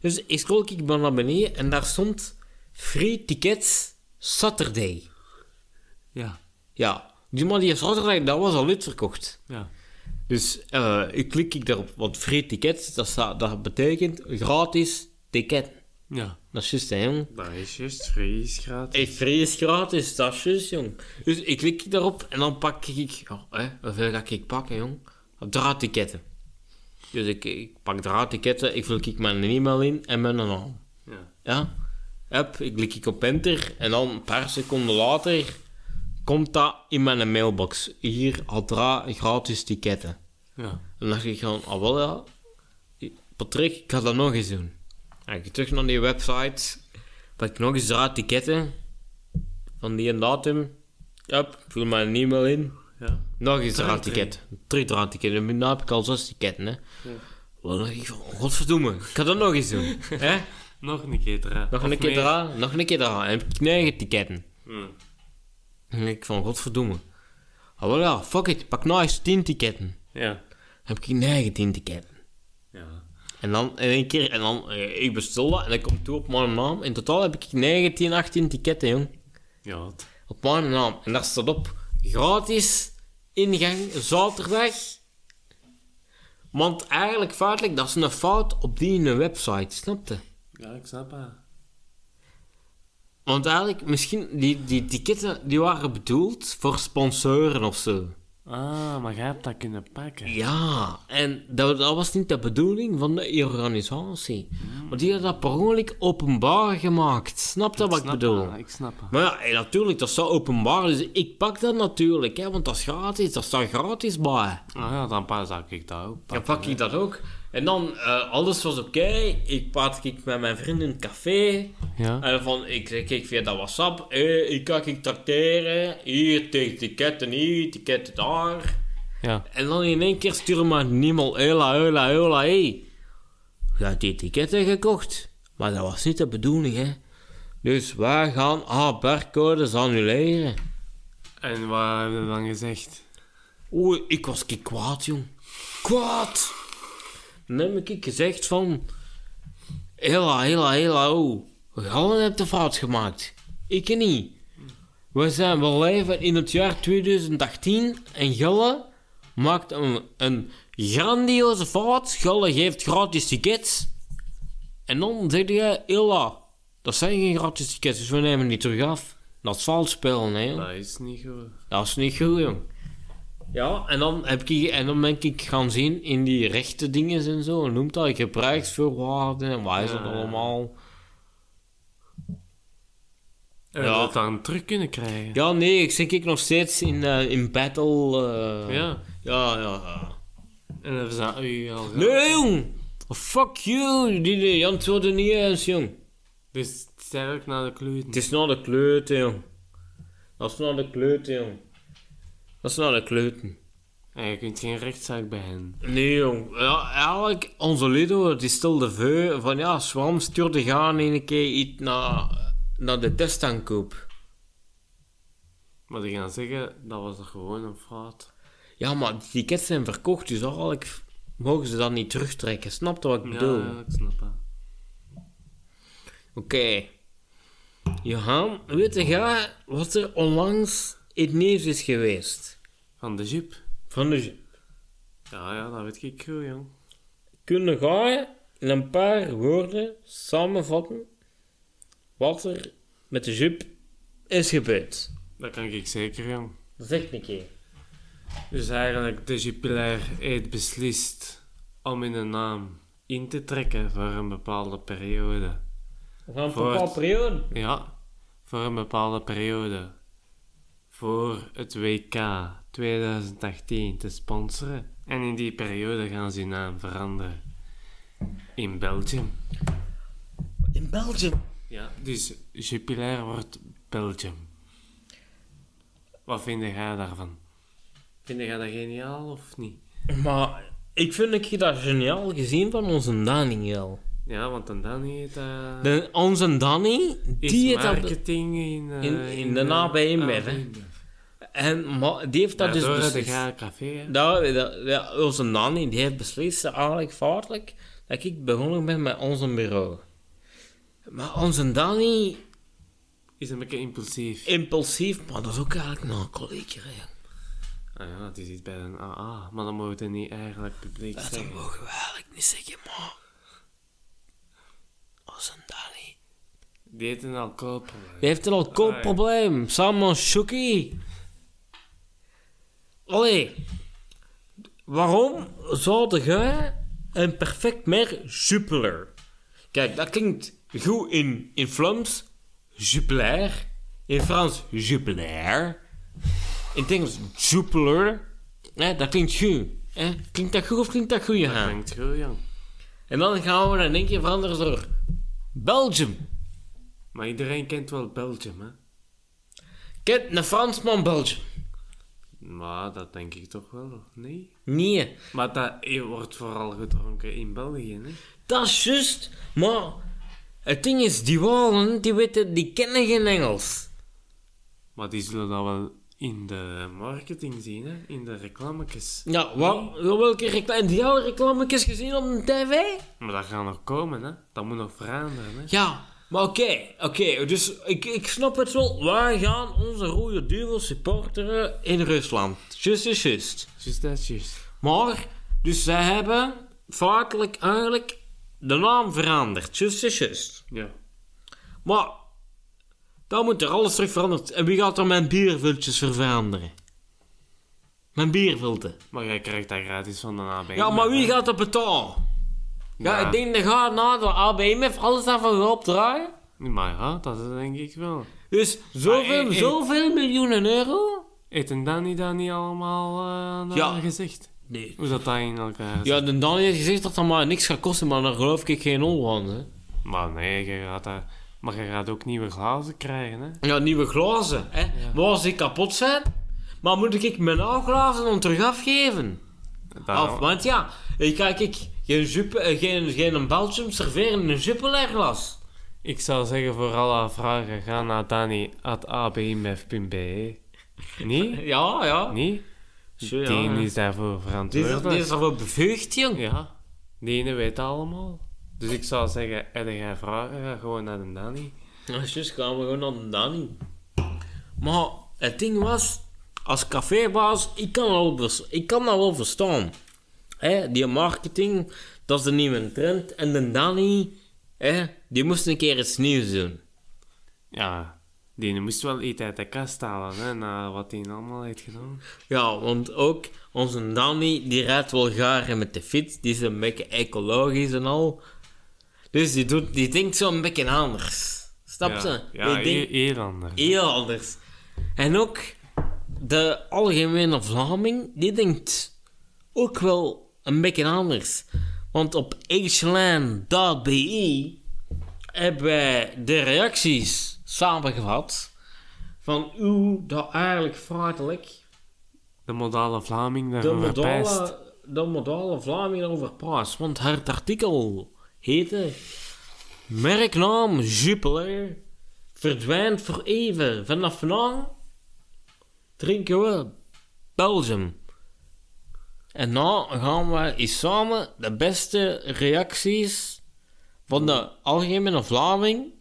Dus ik scroll ik naar beneden en daar stond free tickets Saturday. Ja. Ja, dus maar die zaterdag, dat was al uitverkocht. Ja. Dus eh, ik klik ik daarop, want free tickets, dat, dat betekent gratis ticket. Ja. Dat is juist, hè, jong. Dat is juist. Free is gratis. Hey, free is gratis, dat is juist, jong. Dus ik klik daarop en dan pak ik... Oh, hè, hoeveel ga ik pakken, jong? Draadtiketten. Dus ik, ik pak draadtiketten, ik vul ik mijn e-mail in en mijn naam. Ja. Ja? Hup, ik klik ik op enter en dan een paar seconden later komt dat in mijn mailbox. Hier, Adra, gratis ticketten. Ja. En dan dacht ik gewoon, ah wel ja, Patrick, ik ga dat nog eens doen. Ga ik terug naar die website, pak ik nog eens draadtiketten van die datum. Hup, vul mijn e-mail in. Ja. Nog eens Drie, draadticket. Drie draadtiketten. Nu heb ik al zes ticketten, hè. Dan dacht ik van, godverdomme, ik ga dat nog eens doen. hè? Nog een keer eraan. Nog Of een keer eraan, nog een keer eraan. En heb ik negen ticketten. Hmm. En ik van, godverdomme. Ah, wel ja, fuck it, pak nou eens tien ticketten. Ja. Dan heb ik 19 ticketten. Ja. En dan in één keer, en dan, eh, ik bestel dat en dat komt toe op mijn naam. In totaal heb ik 19, 18 ticketten, jong. Ja. Op mijn naam. En daar staat op, gratis, ingang, zaterdag. Want eigenlijk, feitelijk, dat is een fout op die website, snapte? Ja, ik snap het. Want eigenlijk, misschien, die, die ticketten, die waren bedoeld voor sponsoren of zo. Ah, maar jij hebt dat kunnen pakken. Ja, en dat, dat was niet de bedoeling van de organisatie. Maar die had dat per ongeluk openbaar gemaakt. Snap je wat ik bedoel? dat, ik snap dat. Maar ja, hey, natuurlijk, dat is zo openbaar. Dus ik pak dat natuurlijk, hè, want dat is gratis. Dat staat gratis bij. Ah ja, dan pas zou ik dat ook Dan pakken. pak ik dat ook. En dan, eh, alles was oké. Ik praat ik met mijn vrienden in het café. Ja. En van, ik kijk via dat WhatsApp. eh, ik kan ik tracteren. Hier, tegen ticketten hier, ticketten daar. Ja. En dan in één keer sturen maar niemand, hela, hela, hela, hé. Je hebt die ticketten gekocht. Maar dat was niet de bedoeling, hè. Dus wij gaan ah, barcodes annuleren. En wat hebben we dan gezegd? Oeh, ik was kwaad, jong. Kwaad! Dan heb ik gezegd van... Hela, hela, hela, oh. Gallen heeft de fout gemaakt. Ik niet. We zijn we leven in het jaar 2018 en Gulle maakt een, een grandioze fout. Gulle geeft gratis tickets. En dan zeg je, hela, dat zijn geen gratis tickets, dus we nemen die terug af. Dat is vals spelen, hè. Dat is niet goed. Dat is niet goed, jong. Ja, en dan, heb ik, en dan ben ik gaan zien in die rechte dingen en zo. Noemt dat gebruiksvoorwaarden en wat is dat allemaal? En Ja. dat dan terug kunnen krijgen. Ja, nee, ik zit ik nog steeds in, eh, in battle. eh. Ja. Ja, ja, ja. En ze dat u al? Nee, jong! Oh, fuck you! Die, die antwoorden niet eens, jong. Dus het is eigenlijk naar de kleuter. Het is naar de kleuten, jong. Dat is naar de kleuten, jong. Dat is naar de kleuten. En je kunt geen rechtszaak bij hen. Nee, jong. Ja, eigenlijk, onze Lido, die stelde voor van ja, Swam stuurde gaan een keer iets naar, naar de testaankoop. Maar die gaan zeggen, dat was er gewoon een fout. Ja, maar die tickets zijn verkocht, dus eigenlijk mogen ze dat niet terugtrekken. Snap je wat ik bedoel? Ja, ja, ik snap dat. Oké. Johan, weet jij wat er onlangs het nieuws is geweest? Van de jeep. Van de Ja, ja, dat weet ik goed, jong. Kunnen jij in een paar woorden samenvatten wat er met de Jup is gebeurd? Dat kan ik zeker, jong. Zeg een keer. Dus eigenlijk, de Jupiler heeft beslist om in de naam in te trekken voor een bepaalde periode. Voor een bepaalde periode. Ja, voor een bepaalde periode. Voor het WK 2018 te sponsoren. En in die periode gaan ze hun naam veranderen. In Belgium. In Belgium. Ja, dus Jupiler wordt Belgium. Wat vind jij daarvan? Vind jij dat geniaal of niet? Maar ik vind ik dat geniaal gezien van onze Daniel. Ja, want dan Danny heeft dat... De, onze Danny, is die heeft marketing in... eh, in- in de nabije hè? En, die heeft dat dus de beslist. Gaar Café? Dat, dat, ja, onze Danny, die heeft beslist eigenlijk vaartelijk dat ik begonnen ben met onze bureau. Maar onze Danny, Is een beetje impulsief. impulsief, maar dat is ook eigenlijk nog een collega. Ah ja, het is iets bij een AA, maar dan mogen we het niet eigenlijk publiek Dat zeggen. mogen we eigenlijk niet zeggen, maar... Onze Danny... Die heeft een alcoholprobleem. Die heeft een alcoholprobleem, samen met Shuki. Allee, waarom zou jij een perfect merk Jupiler? Kijk, dat klinkt goed in, in Vlaams, Jupiler. In Frans, Jupiler. In het Engels, Jupiler. Dat klinkt goed. Klinkt dat goed of klinkt dat goed, Dat Johan? klinkt goed, jong. En dan gaan we in één keer veranderen door Belgium. Maar iedereen kent wel Belgium, hè? Kent een Fransman Belgium? Maar dat denk ik toch wel, nee? Nee. Maar dat eh, wordt vooral gedronken in België, hè? Dat is juist, maar het ding is, die Walen, die weten, die kennen geen Engels. Maar die zullen dat wel in de marketing zien, hè? In de reclametjes. Ja, wat, welke reclame, die alle reclametjes gezien op de tv? Maar dat gaat nog komen, hè? Dat moet nog veranderen, hè? Ja, maar oké, oké, dus ik, ik snap het wel, wij gaan onze rode duivel supporteren in Rusland. Just is just. Just dat, just. Maar, dus zij hebben vaakelijk eigenlijk de naam veranderd. Just is just. Ja. Maar, dan moet er alles terug veranderd. En wie gaat er mijn biervultjes veranderen? Mijn bierfilter. Maar jij krijgt dat gratis van de AB. Ja, maar wie gaat dat betalen? Ja, ik denk dat gaat na de ABM heeft alles daarvan opdraaien. Maar ja, dat is denk ik wel. Dus zoveel, Maar, eh, eh, zoveel miljoenen euro? Heeft en Danny dat niet allemaal eh Ja. ja. gezegd? Nee. Hoe dat dat in elkaar zit? Ja, de Daniel heeft gezegd dat dat maar niks gaat kosten, maar daar geloof ik geen hol. Hè. Maar nee, je gaat. Maar je gaat ook nieuwe glazen krijgen, hè? Ja, nieuwe glazen. Hè. Maar als die kapot zijn, maar moet ik mijn oude glazen dan terug afgeven? Want ja, ik ga ik geen, jupe, eh, geen, geen Belgium serveren in een Jupiler glas. Ik zou zeggen, voor alle vragen, ga naar danny.abmf.be. Niet? Ja, ja. Niet? Zo, ja, Die ja. is daarvoor Die is, verantwoordelijk. die is daarvoor bevuigd, jong. Ja, die ene weet allemaal. Dus ik zou zeggen, heb jij vragen, ga gewoon naar de Danny. Ja, juist, gaan we gewoon naar de Danny. Maar het ding was, als cafébaas, ik kan, wel vers- ik kan dat wel verstaan. Hè, die marketing, dat is de nieuwe trend. En de Danny, hè, die moest een keer iets nieuws doen. Ja, die moest wel iets uit de kast halen, hè, na wat hij allemaal heeft gedaan. Ja, want ook onze Danny, die rijdt wel graag met de fiets. Die is een beetje ecologisch en al. Dus die, doet, die denkt zo een beetje anders. Snap ja, ze? Ja, die denkt hier anders. heel anders. En ook de algemene Vlaming, die denkt ook wel een beetje anders. Want op hline.be hebben wij de reacties samengevat van hoe dat eigenlijk feitelijk De modale Vlaming de daarover pijst. modale, de modale Vlaming over praat. Want het artikel heette Merknaam Jupiler verdwijnt voor even. Vanaf vandaag drinken we Belgium. En nou gaan we eens samen de beste reacties van de algemene Vlaming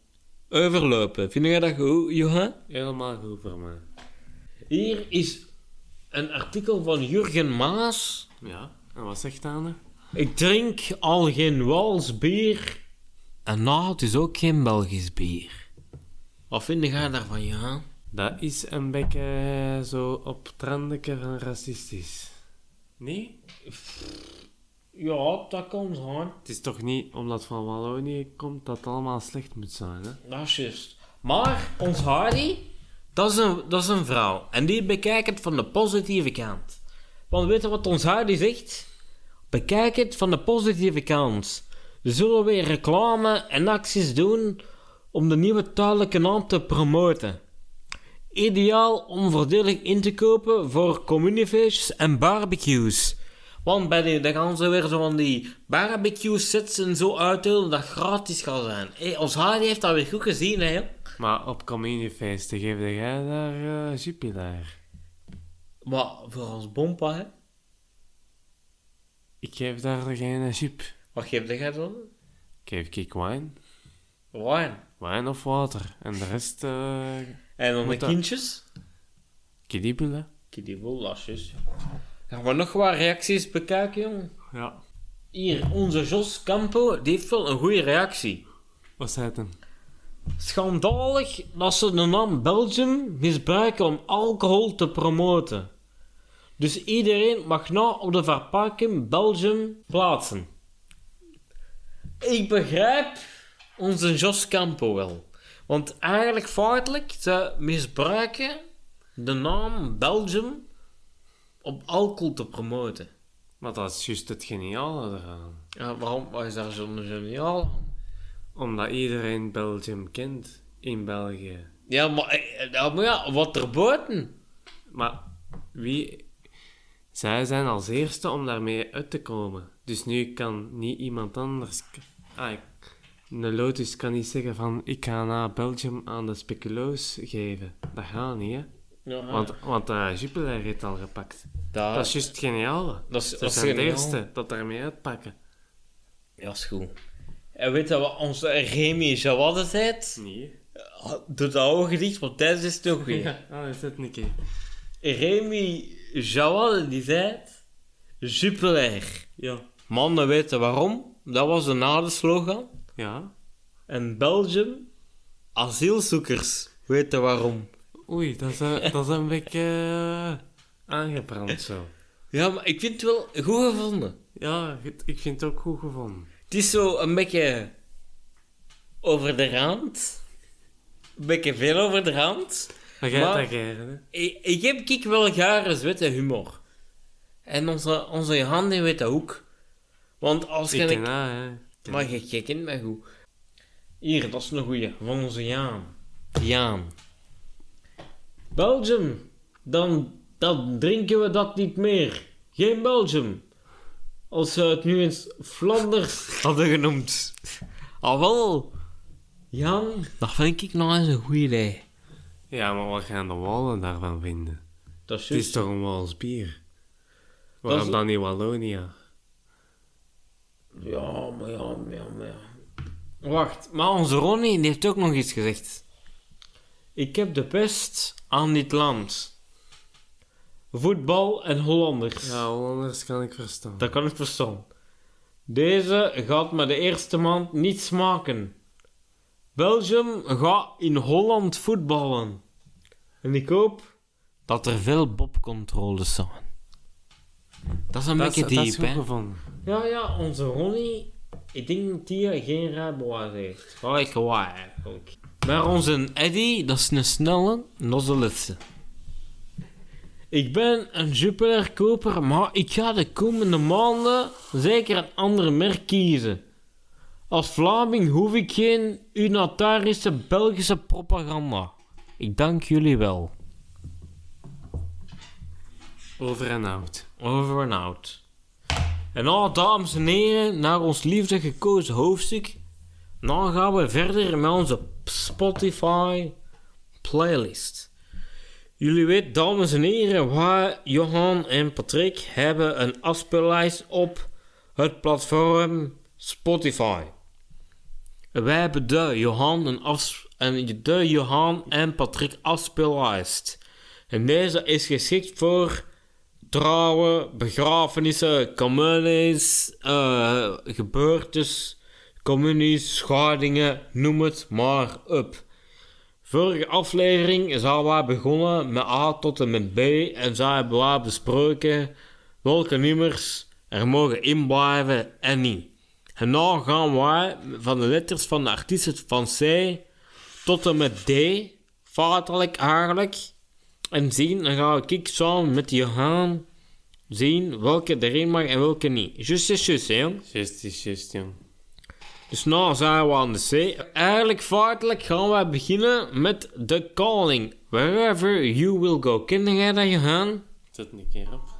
overlopen. Vind jij dat goed, Johan? Helemaal goed voor mij. Hier is een artikel van Jurgen Maas. Ja, en wat zegt Anne? Ik drink al geen Wals bier. En nou, het is ook geen Belgisch bier. Wat vind jij daarvan, ja? Dat is een beetje zo op randje van racistisch. Nee? Ja, dat kan zijn. Het is toch niet omdat van Wallonië komt dat het allemaal slecht moet zijn, hè? Dat is juist. Maar ons Hardy, dat is, een, dat is een vrouw. En die bekijkt het van de positieve kant. Want weet je wat ons Hardy zegt? Bekijk het van de positieve kant. We zullen weer reclame en acties doen om de nieuwe tijdelijke naam te promoten. Ideaal om voordelig in te kopen voor communiefeestjes en barbecues. Want bij die, dan gaan ze weer zo van die barbecue sets en zo uitdelen dat gratis gaat zijn. Hé, ons Hardy heeft dat weer goed gezien, hè. Maar op communiefeesten geef jij daar uh, Jupiler. Maar voor ons bompa, hè. Ik geef daar geen Jup. Wat geeft jij dan? Ik geef wine. Wijn. Wijn of water. En de rest, eh En dan de kindjes? kiddibelen. Kiddie lasjes. Gaan we nog wat reacties bekijken, jongen? Ja. Hier, onze Jos Campo, die heeft wel een goede reactie. Wat zei het dan? Schandalig dat ze de naam Belgium misbruiken om alcohol te promoten. Dus iedereen mag nou op de verpakking Belgium plaatsen. Ik begrijp onze Jos Campo wel. Want eigenlijk feitelijk, ze misbruiken de naam Belgium om alcohol te promoten. Maar dat is juist het geniale eraan. Ja, waarom wat is daar zo'n geniaal aan? Omdat iedereen Belgium kent in België. Ja, maar, eh, ja, maar ja, wat erbuiten? Maar wie... Zij zijn als eerste om daarmee uit te komen. Dus nu kan niet iemand anders... Ah, ik- een Lotus kan niet zeggen van... Ik ga naar Belgium aan de speculoos geven. Dat gaat niet, hè. Ja, Want, want uh, Jupiler heeft al gepakt. dat, Dat is juist het geniale. dat is, dat is geniaal. eerste dat daarmee uitpakken. Ja, is goed. En weet je wat onze Remy Jawad zei? Nee. Doe dat ogen dicht, want dat is nog weer. Ja, ah, is dat een keer. Remy Jawad, die zei... Jupiler. Ja. Mannen weten waarom. Dat was de nadeslogan. Ja. En Belgium... Asielzoekers weten waarom. Oei, dat is, een- dat is een beetje... eh, aangebrand zo. Ja, maar ik vind het wel goed gevonden. Ja, ik- ik vind het ook goed gevonden. Het is zo een beetje over de rand. Een beetje veel over de rand. Maar jij Maar- dat gerne, hè? Ik, ik heb kijk wel gare zwette humor. En onze, onze Johan weet dat ook. Want als je... Ik Maar je, kent mij goed. Hier, dat is een goeie. Van onze Jaan. Jaan. Belgium. Dan, dan drinken we dat niet meer. Geen Belgium. Als ze het nu eens Flanders hadden genoemd. Al wel. Jaan, dat vind ik nog eens een goed idee. Ja, maar wat gaan de Wallen daarvan vinden? Dat is Het is toch een Wals bier? Dat Waarom is- dan niet Wallonia? Ja, maar ja, maar ja, maar ja. Wacht, maar onze Ronnie die heeft ook nog iets gezegd. Ik heb de pest aan dit land. Voetbal en Hollanders. Ja, Hollanders kan ik verstaan. Dat kan ik verstaan. Deze gaat me de eerste maand niet smaken. Belgium gaat in Holland voetballen. En ik hoop dat er veel bobcontroles zijn. Dat is een dat, beetje is- dat is diep, goed hè? Ja, ja, onze Ronnie, ik denk dat hij geen rijbewijs heeft. Gelijk waar eigenlijk. Maar onze Eddy, dat is een snelle, dat is de laatste. Ik ben een Jupiler koper, maar ik ga de komende maanden zeker een ander merk kiezen. Als Vlaming hoef ik geen unitarische Belgische propaganda. Ik dank jullie wel. Over en out. Over en out. En nou, dames en heren, naar ons liefde gekozen hoofdstuk. Nou gaan we verder met onze Spotify playlist. Jullie weten, dames en heren, wij, Johan en Patrick, hebben een afspeellijst op het platform Spotify. Wij hebben de Johan en, en de Johan en Patrick afspeellijst. En deze is geschikt voor trouwen, begrafenissen, communies, eh, gebeurtes, communies, scheidingen, noem het maar op. Vorige aflevering zijn wij begonnen met A tot en met B en zij hebben wij besproken welke nummers er mogen inblijven en niet. En nu gaan wij van de letters van de artiesten van C tot en met D, feitelijk eigenlijk, en zien, dan ga ik samen met Johan zien welke erin mag en welke niet. Just is just, hè. jong. Just is just, jong. Dus nou zijn we aan de C. Eigenlijk feitelijk gaan we beginnen met The Calling. Wherever you will go. Ken jij dat, Johan? Zet een keer op.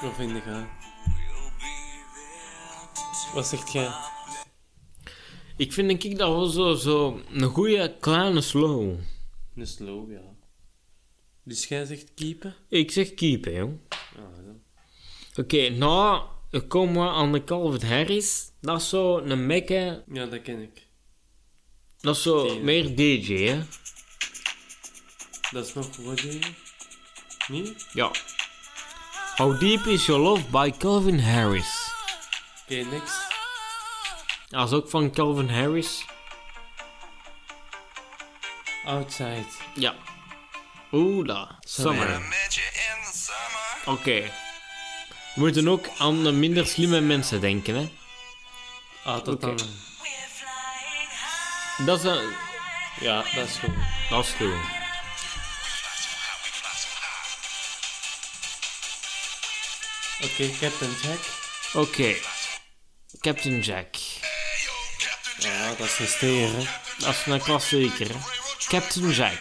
there to Wat zegt jij? Ik vind denk ik dat wel zo, zo een goede kleine slow. Een slow, ja. Dus jij zegt keepen? Ik zeg keep, hè, jong. Ja, dan. Oké, nou komen we aan de Calvin Harris. Dat is zo een mekke. Ja, dat ken ik. Dat is zo meer DJ, hè. Dat is nog wat je? Niet? Ja. How Deep Is Your Love by Calvin Harris. Oké, next. Dat is ook van Calvin Harris. Outside. Ja. Oeh, dat. Summer. summer. Oké. We moeten ook aan de minder slimme mensen denken, hè. Ah, tot Oké. dan. Dat is, een, Ja, dat is goed. dat is goed. Oké, Captain Jack. Oké. Captain Jack. Ja, dat is een steer, hè. Dat is een klassieker, hè. Captain Jack.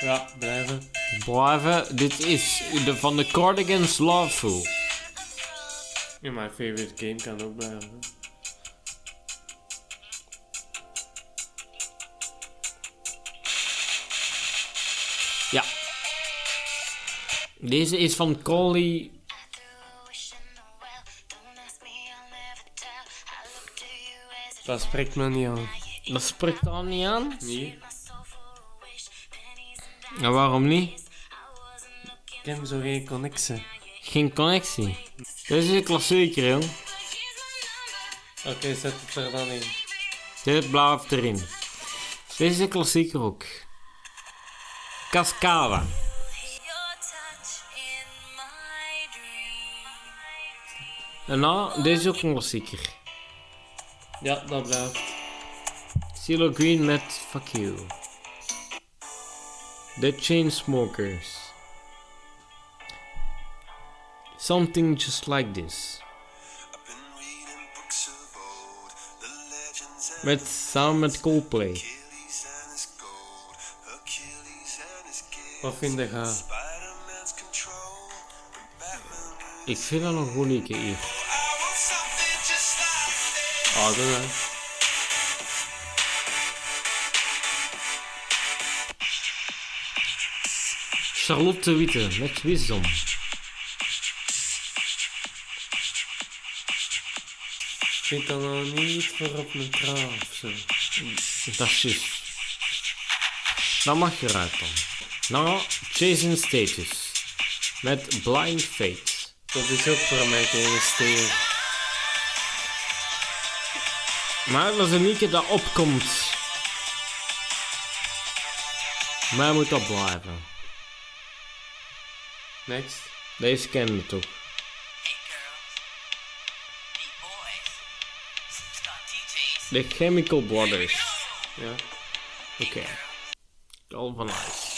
Ja, blijven. Blijven. Dit is de, van de Cardigans Loveful. Ja, mijn favorite game kan ook blijven. Ja. Deze is van Collie. Dat spreekt me niet aan. Dat spreekt al niet aan. Nee? Ja, waarom niet? Ik heb zo geen connectie. Geen connectie. Dit is een klassieker, jong. Oké, zet het er dan in. Dit blijft erin. Dit is een klassieker ook. Cascada. En nou, dit is ook een klassieker. Ja, dat blijft. CeeLo Green met Fuck You. The Chainsmokers. Something just like this. Met, samen met Coldplay. Wat vind je Ik vind dat een goed liedje hier. Ah, doe dat. Charlotte Witte met Wisdom. Vind dat nou niet voor op mijn. Dat is. Dan mag je eruit dan. Nou, Jason Status. Met Blind Fate. Dat is ook voor mij geen steer. Maar dat is een liedje dat opkomt. Maar moet dat blijven. Next. Deze kennen we toch. De Chemical Brothers. Ja. Oké. Al van nice.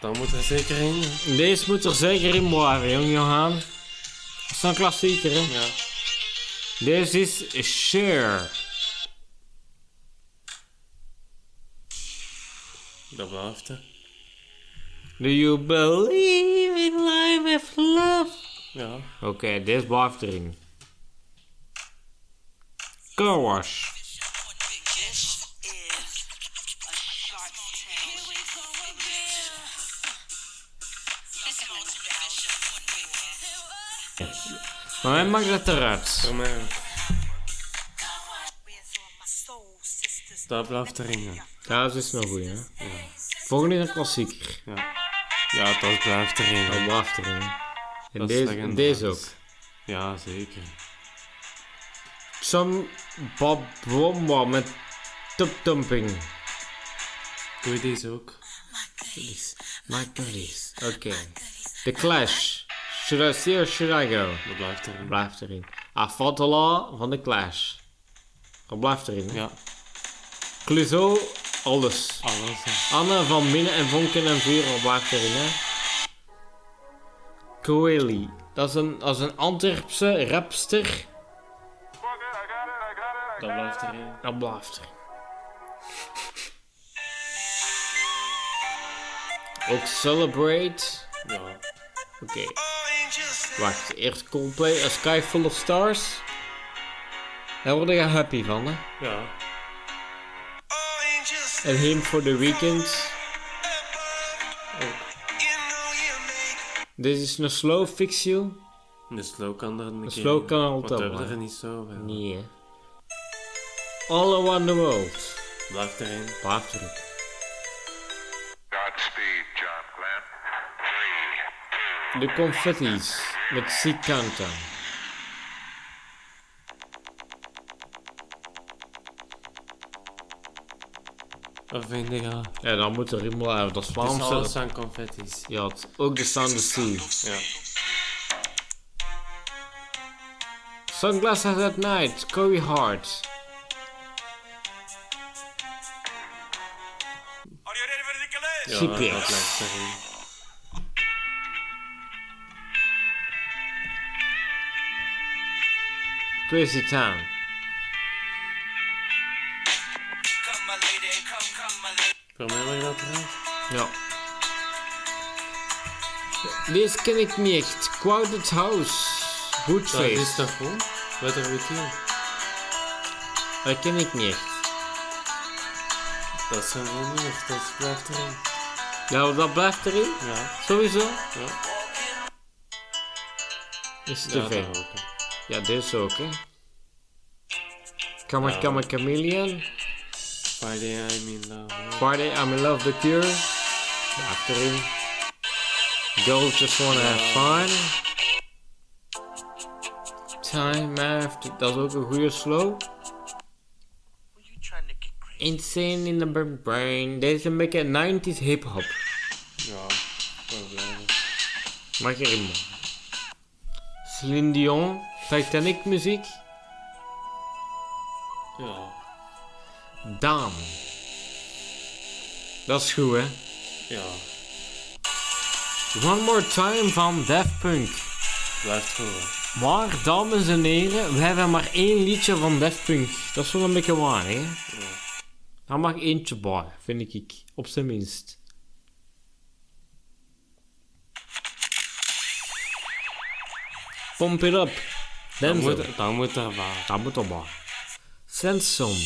Dan moet er zeker in. Deze moet er zeker in blijven, jong Johan. Dat is een klassieker, hè? Ja. Deze is Share. Dat hè. Do you believe in life of love? Ja. Oké, deze blijft erin. Car Wash. Maar mij mag dat eruit. Voor mij? Dat blijft erin. Ja, dat is nog goed, hè? Volgende is een klassieker. Ja. Ja, dat blijft erin. Dat blijft erin. En deze, en deze ook. Ja, zeker. Some Bob Bomba met Tub Thumping. Doe je deze ook? My goodies. Oké. The Clash. Should I see or should I go? Dat blijft erin. Blijft erin. Afatala van The Clash. Dat blijft erin. hè? Ja, Clouseau, alles. alles. hè. Anne van Binnen en Vonken en Vuur, dat blijft erin, hè. Coeli. Dat is een, dat is een Antwerpse rapster. Dat blijft erin. Dat blijft erin. Ook Celebrate. Ja. Oké. Wacht, eerst Coldplay, A Sky Full of Stars. Daar word ik happy van, hè. Ja. En Him for the Weekend. Dit is een slow fix you. De slow kan er een keer slow kan er altijd hebben wel. er niet zo veel. Nee, hè. All Around the World. Blijft erin. Blijft erin. Godspeed, John Glenn. Three, two, De Confetti's met Sea Countdown. Wat vind je gaan? Ja, dan moet er in blijven. Dat is Het is alles Vlaamse. aan confetti's. Ja, het- ook de Sound of Sea. Ja. Sunglasses at Night, Corey Hart. Are you ready for the college? Ja, Voor mij mag dat erin. Ja. Deze ken ik niet echt. Crowded House. Dat is Bootface. goed? Wat er weet je? Dat ken ik niet echt. Dat is een goed nummer. Dat blijft erin. Nou, dat blijft erin. Ja. Sowieso. Ja. Is te Ja, veel. Ja, dit ook, hè. Come on, Ja. come on, Chameleon. Friday I'm in love. Friday, I'm in love, The Cure. Blijft erin. Girls just wanna have fun. Time after. Dat is ook een goede slow. Insane in the brain. Deze is een beetje 90s hip-hop. Ja, wel blijven. Mag erin, man. Celine Dion, Titanic muziek. Ja, Daan. Dat is goed, hè? ja. One More Time van Daft Punk. Blijft goed. Maar, dames en heren, we hebben maar één liedje van Daft Punk. Dat is wel een beetje waar, hè? Daar mag eentje bij, vind ik. Op zijn minst. Pump it up. Dan moet, dan moet er waar. Dat moet. Sansom.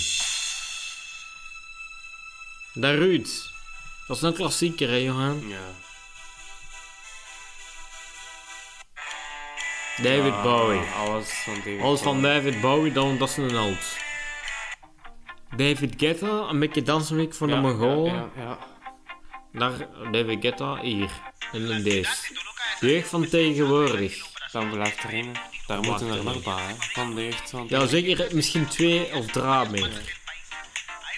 De Ruud. Dat is een klassieker, hè, Johan? Ja. David Ja, Bowie. Alles van David Alles van Bowie. David Bowie, dan dat is een alt. David Guetta, een beetje dansmuziek van de Mongool. Ja, ja, ja. Daar, David Guetta, hier. En in deze. Jeugd van tegenwoordig. Dan blijft erin. Daar moeten er nog bij. Van de jeugd van... Ja, zeker misschien twee of drie meer.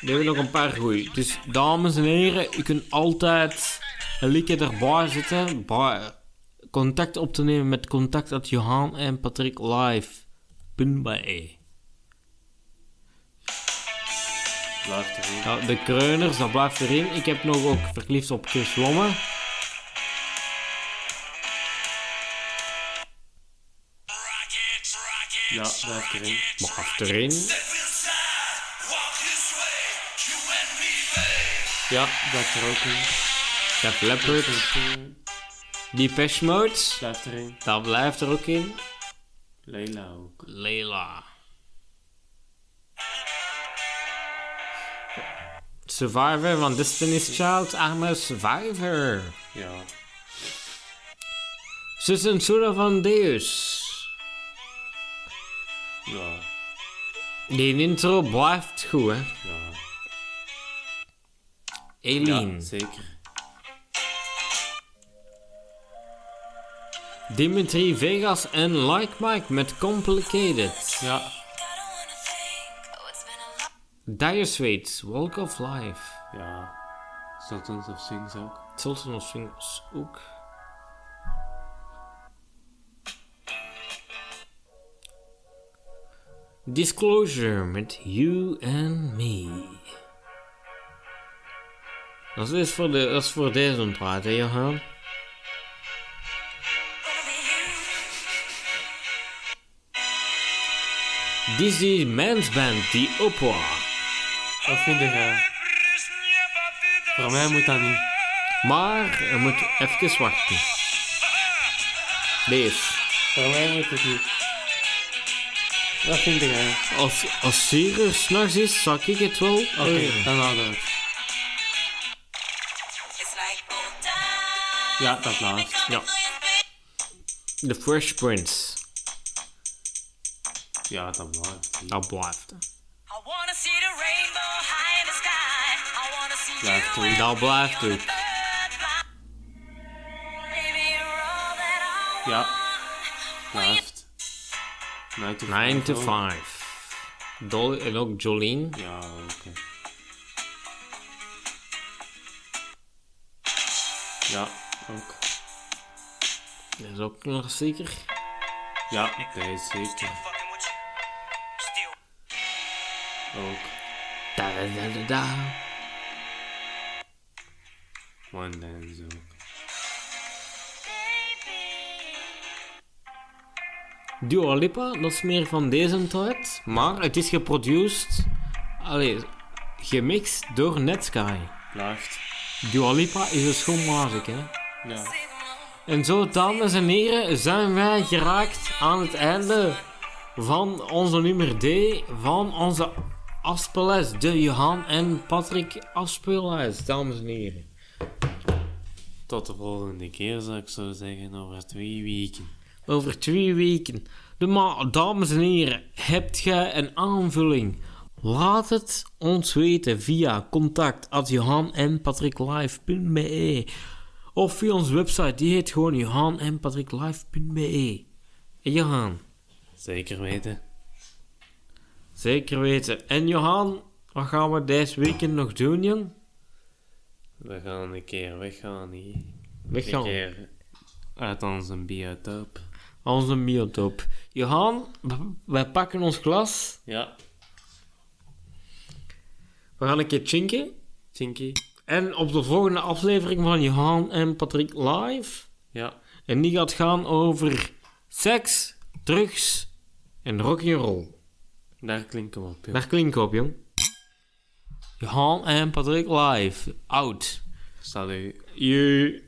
We hebben nog een paar goeie. Dus dames en heren, u kunt altijd een liedje erbij zetten. bij- contact op te nemen met contact at Johan en Patrick live. E. Blijft erin. Ja, de kreuners, dat blijft erin. Ik heb nog ook verliefd op Chris Lomme. Ja, blijft erin. Blijft erin. Ja, blijft er ook in. Def Leppard. Depeche Mode. Blijft erin. Dat blijft er ook in. Leila ook. Leila. Survivor van Destiny's Child. I'm a Survivor. Ja. Zus en Soda van Deus. Ja. Die intro blijft goed, hè. Ja. Eileen. Ja, zeker. Dimitri Vegas en Like Mike met Complicated. Ja. Dire Straits, Walk of Life. Ja. Sultans of Swings ook. Sultan of Swings ook. Disclosure met You and Me. Dat is voor, de, dat is voor deze plaat, hè, Johan? Dizzy Man's Band, die opera. Wat vind jij? Voor mij moet dat niet. Maar je moet even wachten. Deze. Voor mij moet het niet. Wat vind jij? Als, als Sirius s'nachts is, zal ik het wel Oké, horen. dan houden we het. Ja, dat blijft. Ja. The Fresh Prince. Ja, dat blijft. Dat blijft. Blijft erin. Dat blijft ook. Ja. Blijft. 9 to 9 to ook. 5. Dolly en ook Jolene. Ja, oké. Ja, ook. Dat is ook nog zeker. Ja, deze zeker. Ook. Da da da da da. One Dance ook. Dua Lipa, dat is meer van deze tijd. Maar het is geproduced. Allee, gemixt door Netsky. Blijft. Dua Lipa is een schoonmazik, hè. Ja. En zo, dames en heren, zijn wij geraakt aan het einde van onze nummer D van onze afspeellijst. De Johan en Patrick afspeellijst, dames en heren. Tot de volgende keer zou ik zo zeggen, over twee weken. Over twee weken. Dames en heren, hebt gij een aanvulling? Laat het ons weten via contact en Patrick Live.be Of via onze website, die heet gewoon Johan en patricklive.be. En Johan, Zeker weten. zeker weten. En Johan, wat gaan we deze weekend nog doen, jong? We gaan een keer weggaan hier. We Een keer uit onze biotoop. Onze biotoop. Johan, wij pakken ons glas. Ja, We gaan een keer chinken. Chinky. En op de volgende aflevering van Johan en Patrick Live. Ja, En die gaat gaan over seks, drugs en rock'n'roll. daar klinken we op. joh. Daar klinkt op, jong. Johan en Patrick Live. Out. Salut. Je.